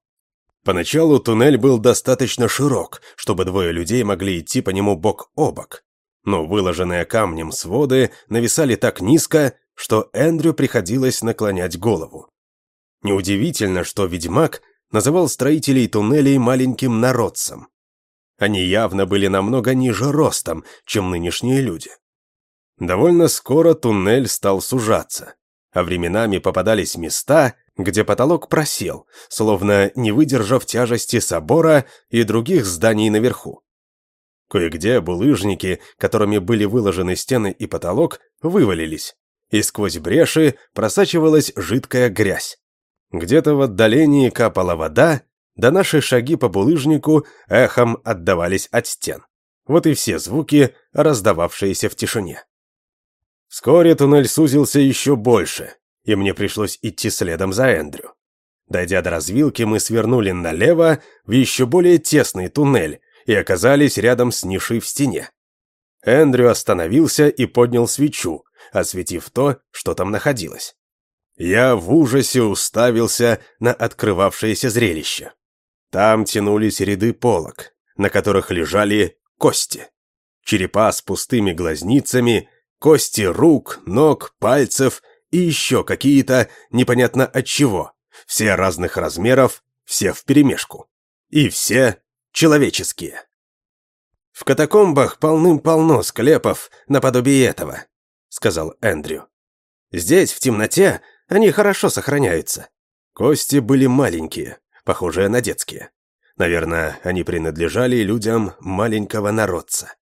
Поначалу туннель был достаточно широк, чтобы двое людей могли идти по нему бок о бок. Но выложенные камнем своды нависали так низко, что Эндрю приходилось наклонять голову. Неудивительно, что ведьмак называл строителей туннелей маленьким народцем. Они явно были намного ниже ростом, чем нынешние люди. Довольно скоро туннель стал сужаться, а временами попадались места, где потолок просел, словно не выдержав тяжести собора и других зданий наверху. Кое-где булыжники, которыми были выложены стены и потолок, вывалились, и сквозь бреши просачивалась жидкая грязь. Где-то в отдалении капала вода, да наши шаги по булыжнику эхом отдавались от стен. Вот и все звуки, раздававшиеся в тишине. Вскоре туннель сузился еще больше, и мне пришлось идти следом за Эндрю. Дойдя до развилки, мы свернули налево в еще более тесный туннель и оказались рядом с нишей в стене. Эндрю остановился и поднял свечу, осветив то, что там находилось. Я в ужасе уставился на открывавшееся зрелище. Там тянулись ряды полок, на которых лежали кости. Черепа с пустыми глазницами, кости рук, ног, пальцев и еще какие-то непонятно от чего. Все разных размеров, все вперемешку. И все человеческие. В катакомбах полным-полно склепов наподобие этого, сказал Эндрю. Здесь, в темноте, они хорошо сохраняются. Кости были маленькие, похожие на детские. Наверное, они принадлежали людям маленького народца.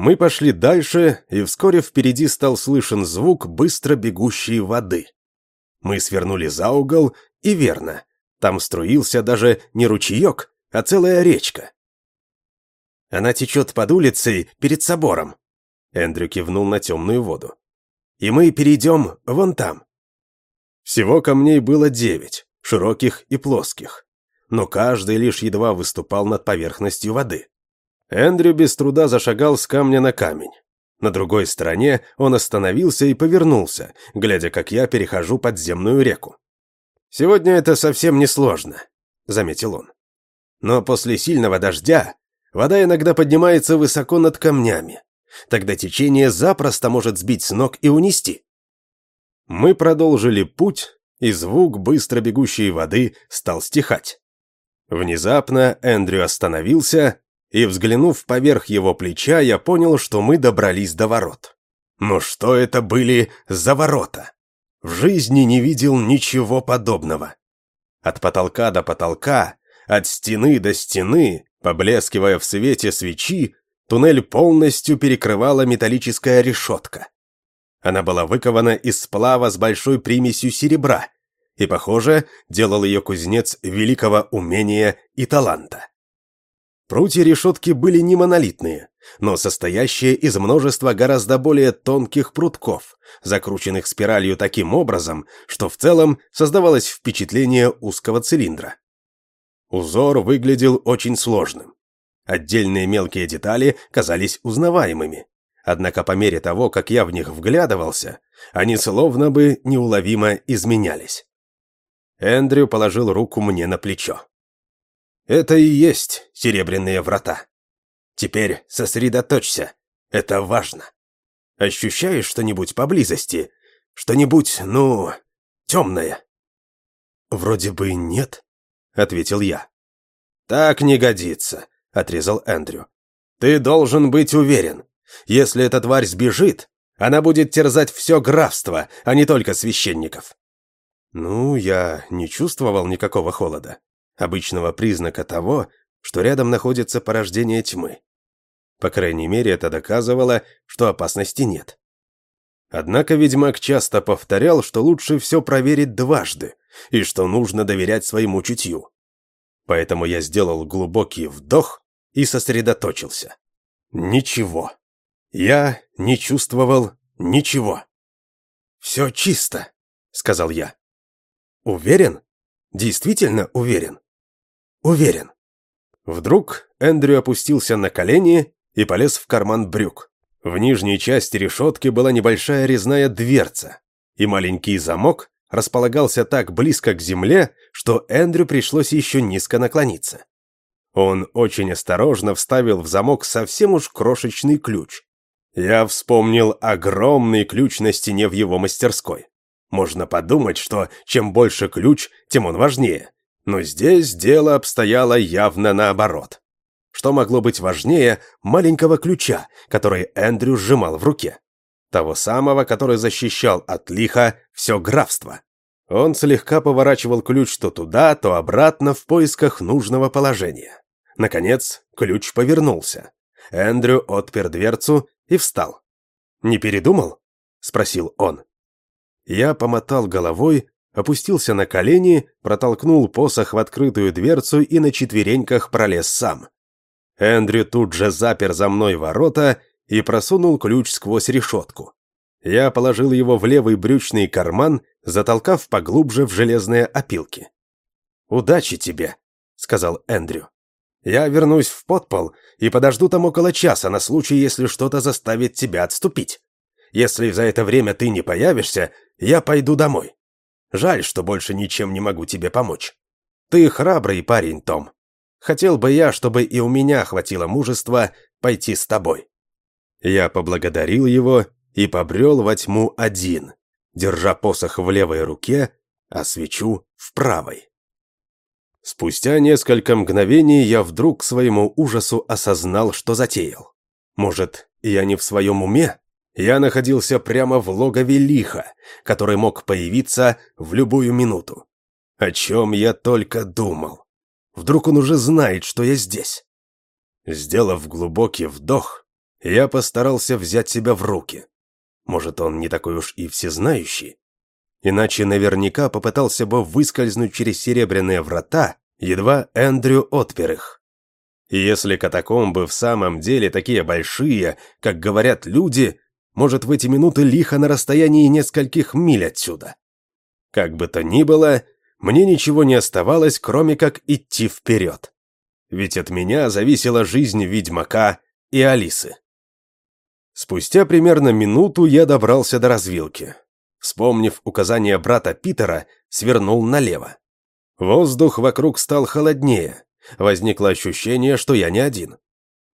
Мы пошли дальше, и вскоре впереди стал слышен звук быстро бегущей воды. Мы свернули за угол, и верно, там струился даже не ручеек, а целая речка. Она течет под улицей перед собором. Эндрю кивнул на темную воду. И мы перейдем вон там. Всего камней было девять, широких и плоских, но каждый лишь едва выступал над поверхностью воды. Эндрю без труда зашагал с камня на камень. На другой стороне он остановился и повернулся, глядя, как я перехожу подземную реку. «Сегодня это совсем не сложно», — заметил он. «Но после сильного дождя вода иногда поднимается высоко над камнями. Тогда течение запросто может сбить с ног и унести». Мы продолжили путь, и звук быстро бегущей воды стал стихать. Внезапно Эндрю остановился и, взглянув поверх его плеча, я понял, что мы добрались до ворот. Но что это были за ворота? В жизни не видел ничего подобного. От потолка до потолка, от стены до стены, поблескивая в свете свечи, туннель полностью перекрывала металлическая решетка. Она была выкована из сплава с большой примесью серебра, и, похоже, делал ее кузнец великого умения и таланта. Прутья решетки были не монолитные, но состоящие из множества гораздо более тонких прутков, закрученных спиралью таким образом, что в целом создавалось впечатление узкого цилиндра. Узор выглядел очень сложным. Отдельные мелкие детали казались узнаваемыми. Однако по мере того, как я в них вглядывался, они словно бы неуловимо изменялись. Эндрю положил руку мне на плечо. «Это и есть серебряные врата. Теперь сосредоточься, это важно. Ощущаешь что-нибудь поблизости? Что-нибудь, ну, темное?» «Вроде бы нет», — ответил я. «Так не годится», — отрезал Эндрю. «Ты должен быть уверен. Если эта тварь сбежит, она будет терзать все графство, а не только священников». Ну, я не чувствовал никакого холода, обычного признака того, что рядом находится порождение тьмы. По крайней мере, это доказывало, что опасности нет. Однако ведьмак часто повторял, что лучше все проверить дважды, и что нужно доверять своему чутью. Поэтому я сделал глубокий вдох и сосредоточился. Ничего. Я не чувствовал ничего. «Все чисто», — сказал я. «Уверен? Действительно уверен?» «Уверен». Вдруг Эндрю опустился на колени и полез в карман брюк. В нижней части решетки была небольшая резная дверца, и маленький замок располагался так близко к земле, что Эндрю пришлось еще низко наклониться. Он очень осторожно вставил в замок совсем уж крошечный ключ. Я вспомнил огромный ключ на стене в его мастерской. Можно подумать, что чем больше ключ, тем он важнее. Но здесь дело обстояло явно наоборот. Что могло быть важнее маленького ключа, который Эндрю сжимал в руке? Того самого, который защищал от лиха все графство. Он слегка поворачивал ключ то туда, то обратно в поисках нужного положения. Наконец, ключ повернулся. Эндрю отпер дверцу и встал. «Не передумал?» — спросил он. Я помотал головой, опустился на колени, протолкнул посох в открытую дверцу и на четвереньках пролез сам. Эндрю тут же запер за мной ворота и просунул ключ сквозь решетку. Я положил его в левый брючный карман, затолкав поглубже в железные опилки. «Удачи тебе», — сказал Эндрю. «Я вернусь в подпол и подожду там около часа на случай, если что-то заставит тебя отступить. Если за это время ты не появишься, я пойду домой. Жаль, что больше ничем не могу тебе помочь. Ты храбрый парень, Том. Хотел бы я, чтобы и у меня хватило мужества пойти с тобой». Я поблагодарил его и побрел во тьму один, держа посох в левой руке, а свечу в правой. Спустя несколько мгновений я вдруг к своему ужасу осознал, что затеял. Может, я не в своем уме? Я находился прямо в логове лиха, который мог появиться в любую минуту. О чем я только думал. Вдруг он уже знает, что я здесь. Сделав глубокий вдох, я постарался взять себя в руки. Может, он не такой уж и всезнающий? Иначе наверняка попытался бы выскользнуть через серебряные врата, едва Эндрю отпер их. И если катакомбы в самом деле такие большие, как говорят люди, может, в эти минуты лихо на расстоянии нескольких миль отсюда. Как бы то ни было, мне ничего не оставалось, кроме как идти вперед. Ведь от меня зависела жизнь ведьмака и Алисы. Спустя примерно минуту я добрался до развилки. Вспомнив указание брата Питера, свернул налево. Воздух вокруг стал холоднее. Возникло ощущение, что я не один.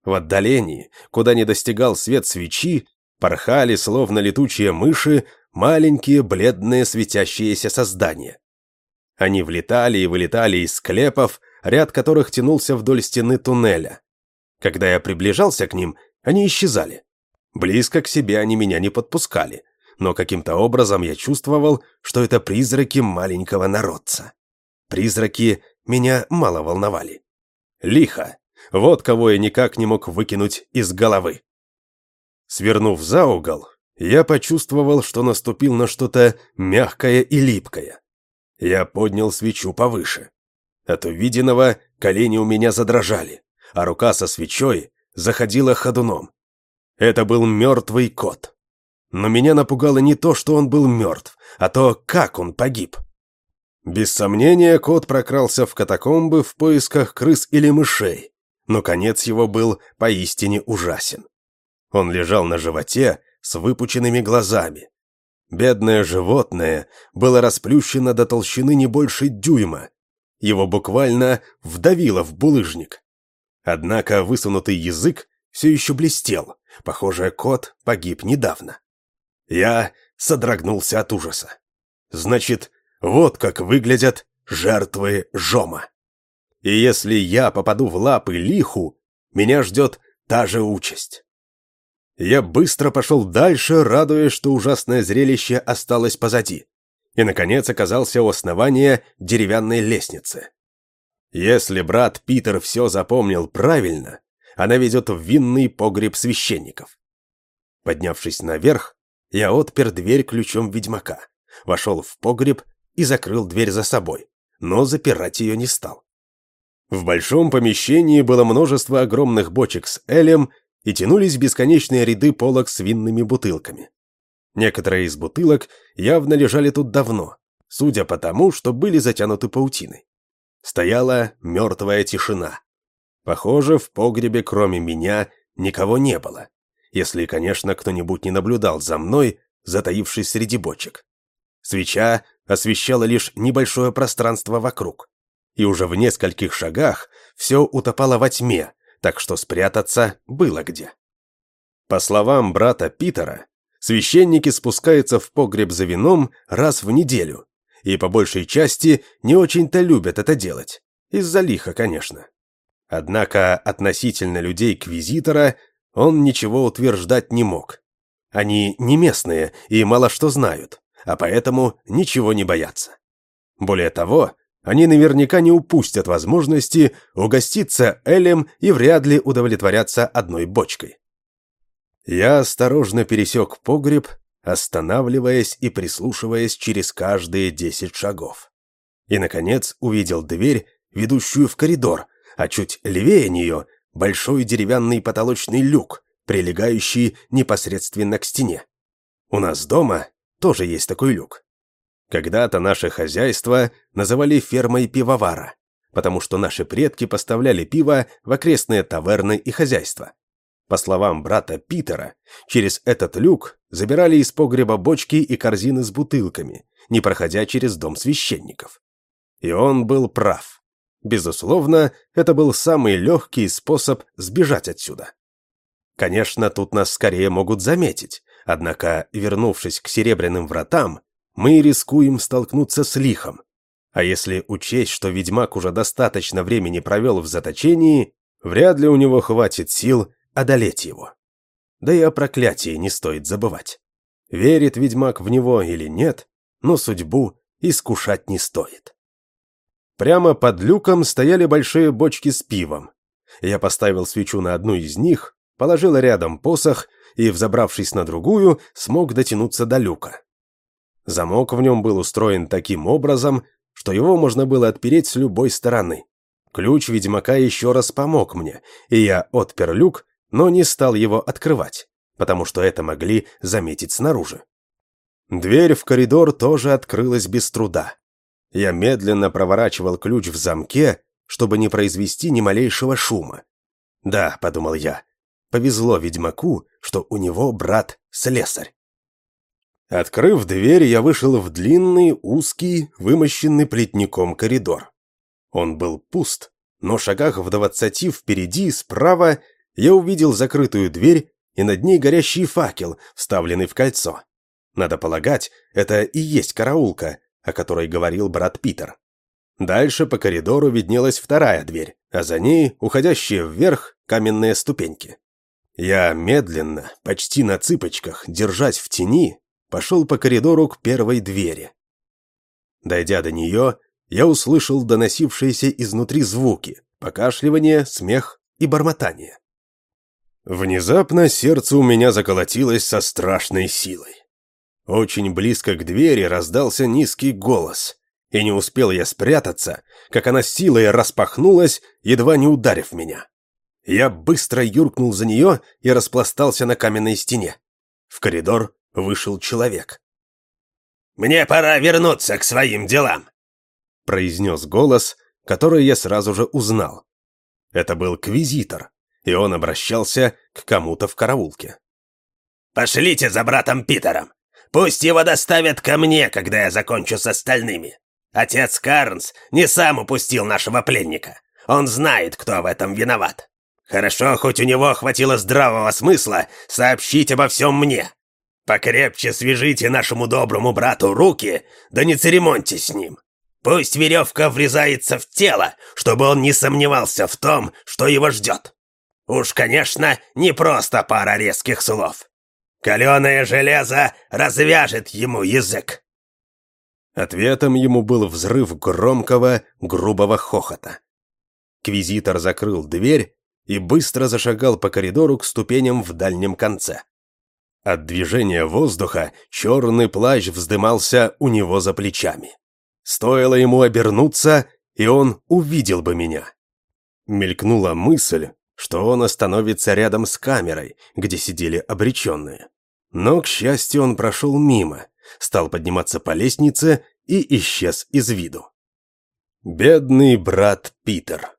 В отдалении, куда не достигал свет свечи, порхали, словно летучие мыши, маленькие бледные светящиеся создания. Они влетали и вылетали из склепов, ряд которых тянулся вдоль стены туннеля. Когда я приближался к ним, они исчезали. Близко к себе они меня не подпускали, но каким-то образом я чувствовал, что это призраки маленького народца. Призраки меня мало волновали. Лихо. Вот кого я никак не мог выкинуть из головы. Свернув за угол, я почувствовал, что наступил на что-то мягкое и липкое. Я поднял свечу повыше. От увиденного колени у меня задрожали, а рука со свечой заходила ходуном. Это был мертвый кот. Но меня напугало не то, что он был мертв, а то, как он погиб. Без сомнения, кот прокрался в катакомбы в поисках крыс или мышей, но конец его был поистине ужасен. Он лежал на животе с выпученными глазами. Бедное животное было расплющено до толщины не больше дюйма. Его буквально вдавило в булыжник. Однако высунутый язык все еще блестел. Похоже, кот погиб недавно. Я содрогнулся от ужаса. Значит, вот как выглядят жертвы Жома. И если я попаду в лапы лиху, меня ждет та же участь. Я быстро пошел дальше, радуясь, что ужасное зрелище осталось позади, и, наконец, оказался у основания деревянной лестницы. Если брат Питер все запомнил правильно, она ведет в винный погреб священников. Поднявшись наверх, я отпер дверь ключом ведьмака, вошел в погреб и закрыл дверь за собой, но запирать ее не стал. В большом помещении было множество огромных бочек с элем и тянулись бесконечные ряды полок с винными бутылками. Некоторые из бутылок явно лежали тут давно, судя по тому, что были затянуты паутиной. Стояла мертвая тишина. Похоже, в погребе кроме меня никого не было, если, конечно, кто-нибудь не наблюдал за мной, затаившись среди бочек. Свеча освещала лишь небольшое пространство вокруг, и уже в нескольких шагах все утопало во тьме, так что спрятаться было где. По словам брата Питера, священники спускаются в погреб за вином раз в неделю, и по большей части не очень-то любят это делать, из-за лиха, конечно. Однако относительно людей-квизитора он ничего утверждать не мог. Они не местные и мало что знают а поэтому ничего не боятся. Более того, они наверняка не упустят возможности угоститься Элем и вряд ли удовлетворятся одной бочкой. Я осторожно пересек погреб, останавливаясь и прислушиваясь через каждые десять шагов. И, наконец, увидел дверь, ведущую в коридор, а чуть левее нее большой деревянный потолочный люк, прилегающий непосредственно к стене. У нас дома тоже есть такой люк. Когда-то наше хозяйство называли фермой пивовара, потому что наши предки поставляли пиво в окрестные таверны и хозяйства. По словам брата Питера, через этот люк забирали из погреба бочки и корзины с бутылками, не проходя через дом священников. И он был прав. Безусловно, это был самый легкий способ сбежать отсюда. Конечно, тут нас скорее могут заметить, Однако, вернувшись к Серебряным вратам, мы рискуем столкнуться с лихом. А если учесть, что ведьмак уже достаточно времени провел в заточении, вряд ли у него хватит сил одолеть его. Да и о проклятии не стоит забывать. Верит ведьмак в него или нет, но судьбу искушать не стоит. Прямо под люком стояли большие бочки с пивом. Я поставил свечу на одну из них, положил рядом посох и, взобравшись на другую, смог дотянуться до люка. Замок в нем был устроен таким образом, что его можно было отпереть с любой стороны. Ключ ведьмака еще раз помог мне, и я отпер люк, но не стал его открывать, потому что это могли заметить снаружи. Дверь в коридор тоже открылась без труда. Я медленно проворачивал ключ в замке, чтобы не произвести ни малейшего шума. «Да», — подумал я, Повезло ведьмаку, что у него брат слесарь. Открыв дверь, я вышел в длинный, узкий, вымощенный плетником коридор. Он был пуст, но шагах в двадцати впереди, справа, я увидел закрытую дверь и над ней горящий факел, вставленный в кольцо. Надо полагать, это и есть караулка, о которой говорил брат Питер. Дальше по коридору виднелась вторая дверь, а за ней уходящие вверх каменные ступеньки. Я медленно, почти на цыпочках, держась в тени, пошел по коридору к первой двери. Дойдя до нее, я услышал доносившиеся изнутри звуки, покашливание, смех и бормотание. Внезапно сердце у меня заколотилось со страшной силой. Очень близко к двери раздался низкий голос, и не успел я спрятаться, как она силой распахнулась, едва не ударив меня. Я быстро юркнул за нее и распластался на каменной стене. В коридор вышел человек. «Мне пора вернуться к своим делам», — произнес голос, который я сразу же узнал. Это был квизитор, и он обращался к кому-то в караулке. «Пошлите за братом Питером. Пусть его доставят ко мне, когда я закончу с остальными. Отец Карнс не сам упустил нашего пленника. Он знает, кто в этом виноват. Хорошо, хоть у него хватило здравого смысла сообщить обо всем мне. Покрепче свяжите нашему доброму брату руки, да не церемоньтесь с ним. Пусть веревка врезается в тело, чтобы он не сомневался в том, что его ждет. Уж, конечно, не просто пара резких слов. Каленое железо развяжет ему язык. Ответом ему был взрыв громкого, грубого хохота. Квизитор закрыл дверь и быстро зашагал по коридору к ступеням в дальнем конце. От движения воздуха черный плащ вздымался у него за плечами. Стоило ему обернуться, и он увидел бы меня. Мелькнула мысль, что он остановится рядом с камерой, где сидели обреченные. Но, к счастью, он прошел мимо, стал подниматься по лестнице и исчез из виду. Бедный брат Питер.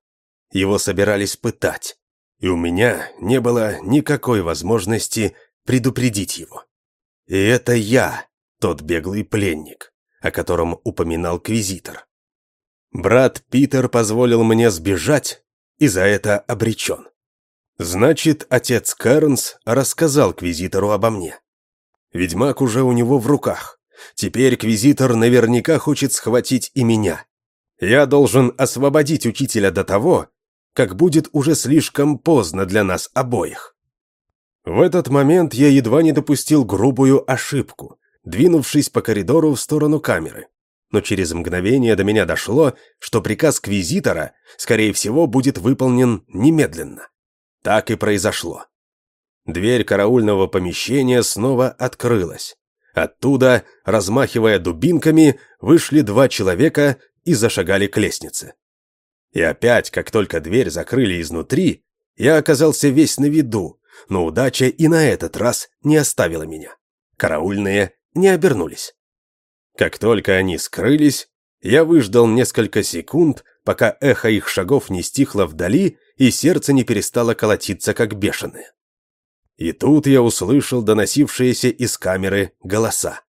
Его собирались пытать, и у меня не было никакой возможности предупредить его. И это я, тот беглый пленник, о котором упоминал Квизитор. Брат Питер позволил мне сбежать и за это обречен. Значит, отец Кернс рассказал Квизитору обо мне. Ведьмак уже у него в руках. Теперь Квизитор наверняка хочет схватить и меня. Я должен освободить учителя до того, как будет уже слишком поздно для нас обоих. В этот момент я едва не допустил грубую ошибку, двинувшись по коридору в сторону камеры. Но через мгновение до меня дошло, что приказ квизитора, скорее всего, будет выполнен немедленно. Так и произошло. Дверь караульного помещения снова открылась. Оттуда, размахивая дубинками, вышли два человека и зашагали к лестнице. И опять, как только дверь закрыли изнутри, я оказался весь на виду, но удача и на этот раз не оставила меня. Караульные не обернулись. Как только они скрылись, я выждал несколько секунд, пока эхо их шагов не стихло вдали и сердце не перестало колотиться, как бешеное. И тут я услышал доносившиеся из камеры голоса.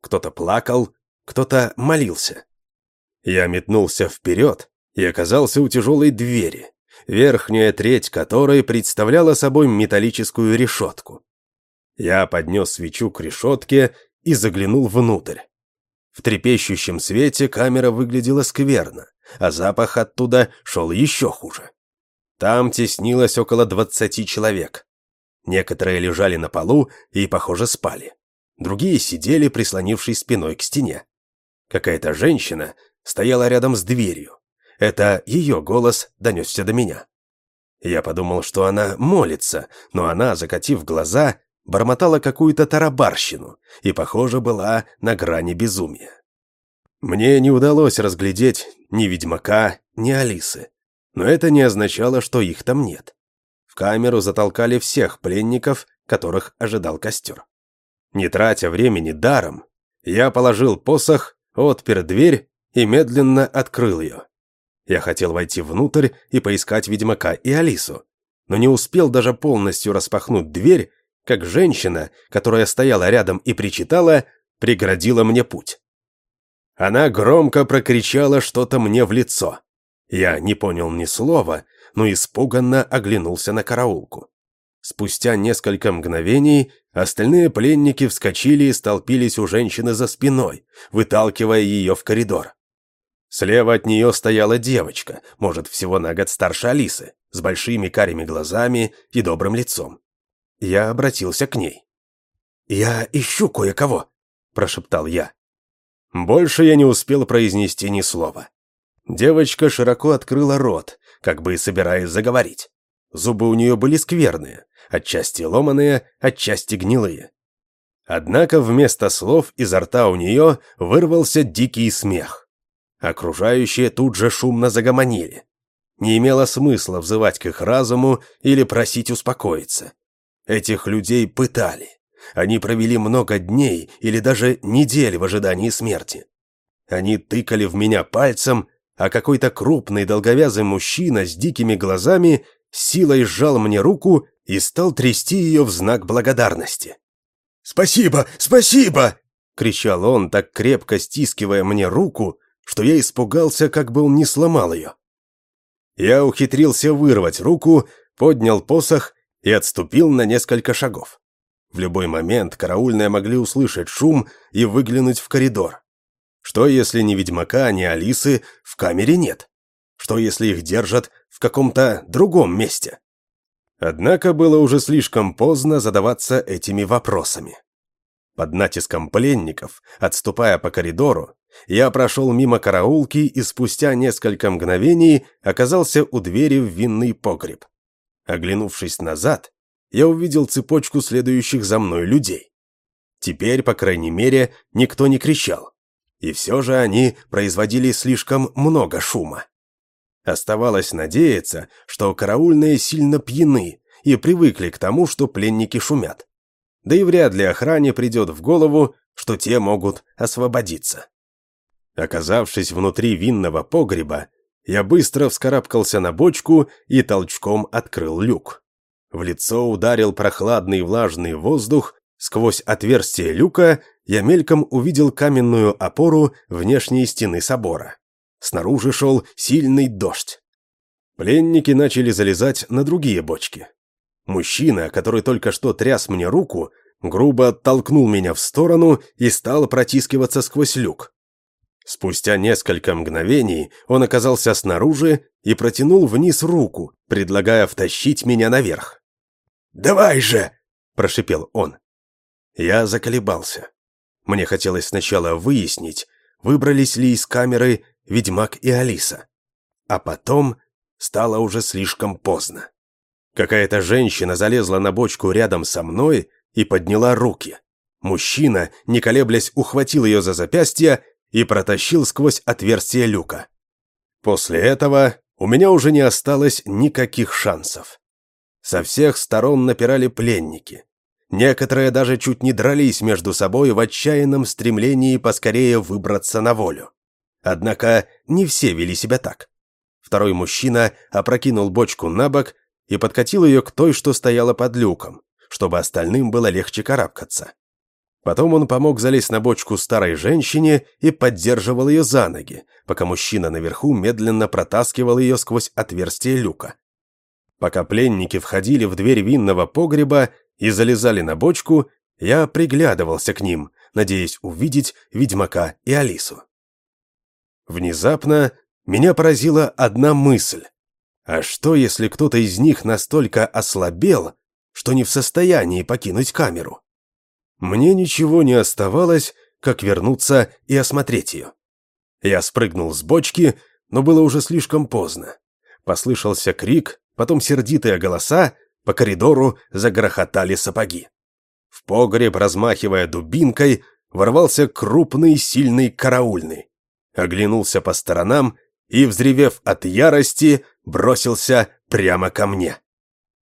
Кто-то плакал, кто-то молился. Я метнулся вперед, и оказался у тяжелой двери, верхняя треть которой представляла собой металлическую решетку. Я поднес свечу к решетке и заглянул внутрь. В трепещущем свете камера выглядела скверно, а запах оттуда шел еще хуже. Там теснилось около двадцати человек. Некоторые лежали на полу и, похоже, спали. Другие сидели, прислонившись спиной к стене. Какая-то женщина стояла рядом с дверью. Это ее голос донесся до меня. Я подумал, что она молится, но она, закатив глаза, бормотала какую-то тарабарщину и, похоже, была на грани безумия. Мне не удалось разглядеть ни ведьмака, ни Алисы, но это не означало, что их там нет. В камеру затолкали всех пленников, которых ожидал костер. Не тратя времени даром, я положил посох, отпер дверь и медленно открыл ее. Я хотел войти внутрь и поискать ведьмака и Алису, но не успел даже полностью распахнуть дверь, как женщина, которая стояла рядом и причитала, преградила мне путь. Она громко прокричала что-то мне в лицо. Я не понял ни слова, но испуганно оглянулся на караулку. Спустя несколько мгновений остальные пленники вскочили и столпились у женщины за спиной, выталкивая ее в коридор. Слева от нее стояла девочка, может, всего на год старше Алисы, с большими карими глазами и добрым лицом. Я обратился к ней. «Я ищу кое-кого», – прошептал я. Больше я не успел произнести ни слова. Девочка широко открыла рот, как бы собираясь заговорить. Зубы у нее были скверные, отчасти ломаные, отчасти гнилые. Однако вместо слов изо рта у нее вырвался дикий смех. Окружающие тут же шумно загомонили. Не имело смысла взывать к их разуму или просить успокоиться. Этих людей пытали. Они провели много дней или даже недель в ожидании смерти. Они тыкали в меня пальцем, а какой-то крупный долговязый мужчина с дикими глазами силой сжал мне руку и стал трясти ее в знак благодарности. «Спасибо! Спасибо!» — кричал он, так крепко стискивая мне руку, что я испугался, как бы он не сломал ее. Я ухитрился вырвать руку, поднял посох и отступил на несколько шагов. В любой момент караульные могли услышать шум и выглянуть в коридор. Что, если ни ведьмака, ни Алисы в камере нет? Что, если их держат в каком-то другом месте? Однако было уже слишком поздно задаваться этими вопросами. Под натиском пленников, отступая по коридору, я прошел мимо караулки и спустя несколько мгновений оказался у двери в винный погреб. Оглянувшись назад, я увидел цепочку следующих за мной людей. Теперь, по крайней мере, никто не кричал. И все же они производили слишком много шума. Оставалось надеяться, что караульные сильно пьяны и привыкли к тому, что пленники шумят. Да и вряд ли охране придет в голову, что те могут освободиться. Оказавшись внутри винного погреба, я быстро вскарабкался на бочку и толчком открыл люк. В лицо ударил прохладный влажный воздух, сквозь отверстие люка я мельком увидел каменную опору внешней стены собора. Снаружи шел сильный дождь. Пленники начали залезать на другие бочки. Мужчина, который только что тряс мне руку, грубо оттолкнул меня в сторону и стал протискиваться сквозь люк. Спустя несколько мгновений он оказался снаружи и протянул вниз руку, предлагая втащить меня наверх. «Давай же!» – прошипел он. Я заколебался. Мне хотелось сначала выяснить, выбрались ли из камеры ведьмак и Алиса. А потом стало уже слишком поздно. Какая-то женщина залезла на бочку рядом со мной и подняла руки. Мужчина, не колеблясь, ухватил ее за запястье и протащил сквозь отверстие люка. После этого у меня уже не осталось никаких шансов. Со всех сторон напирали пленники. Некоторые даже чуть не дрались между собой в отчаянном стремлении поскорее выбраться на волю. Однако не все вели себя так. Второй мужчина опрокинул бочку на бок и подкатил ее к той, что стояла под люком, чтобы остальным было легче карабкаться. Потом он помог залезть на бочку старой женщине и поддерживал ее за ноги, пока мужчина наверху медленно протаскивал ее сквозь отверстие люка. Пока пленники входили в дверь винного погреба и залезали на бочку, я приглядывался к ним, надеясь увидеть ведьмака и Алису. Внезапно меня поразила одна мысль. А что, если кто-то из них настолько ослабел, что не в состоянии покинуть камеру? Мне ничего не оставалось, как вернуться и осмотреть ее. Я спрыгнул с бочки, но было уже слишком поздно. Послышался крик, потом сердитые голоса, по коридору загрохотали сапоги. В погреб, размахивая дубинкой, ворвался крупный сильный караульный. Оглянулся по сторонам и, взревев от ярости, бросился прямо ко мне.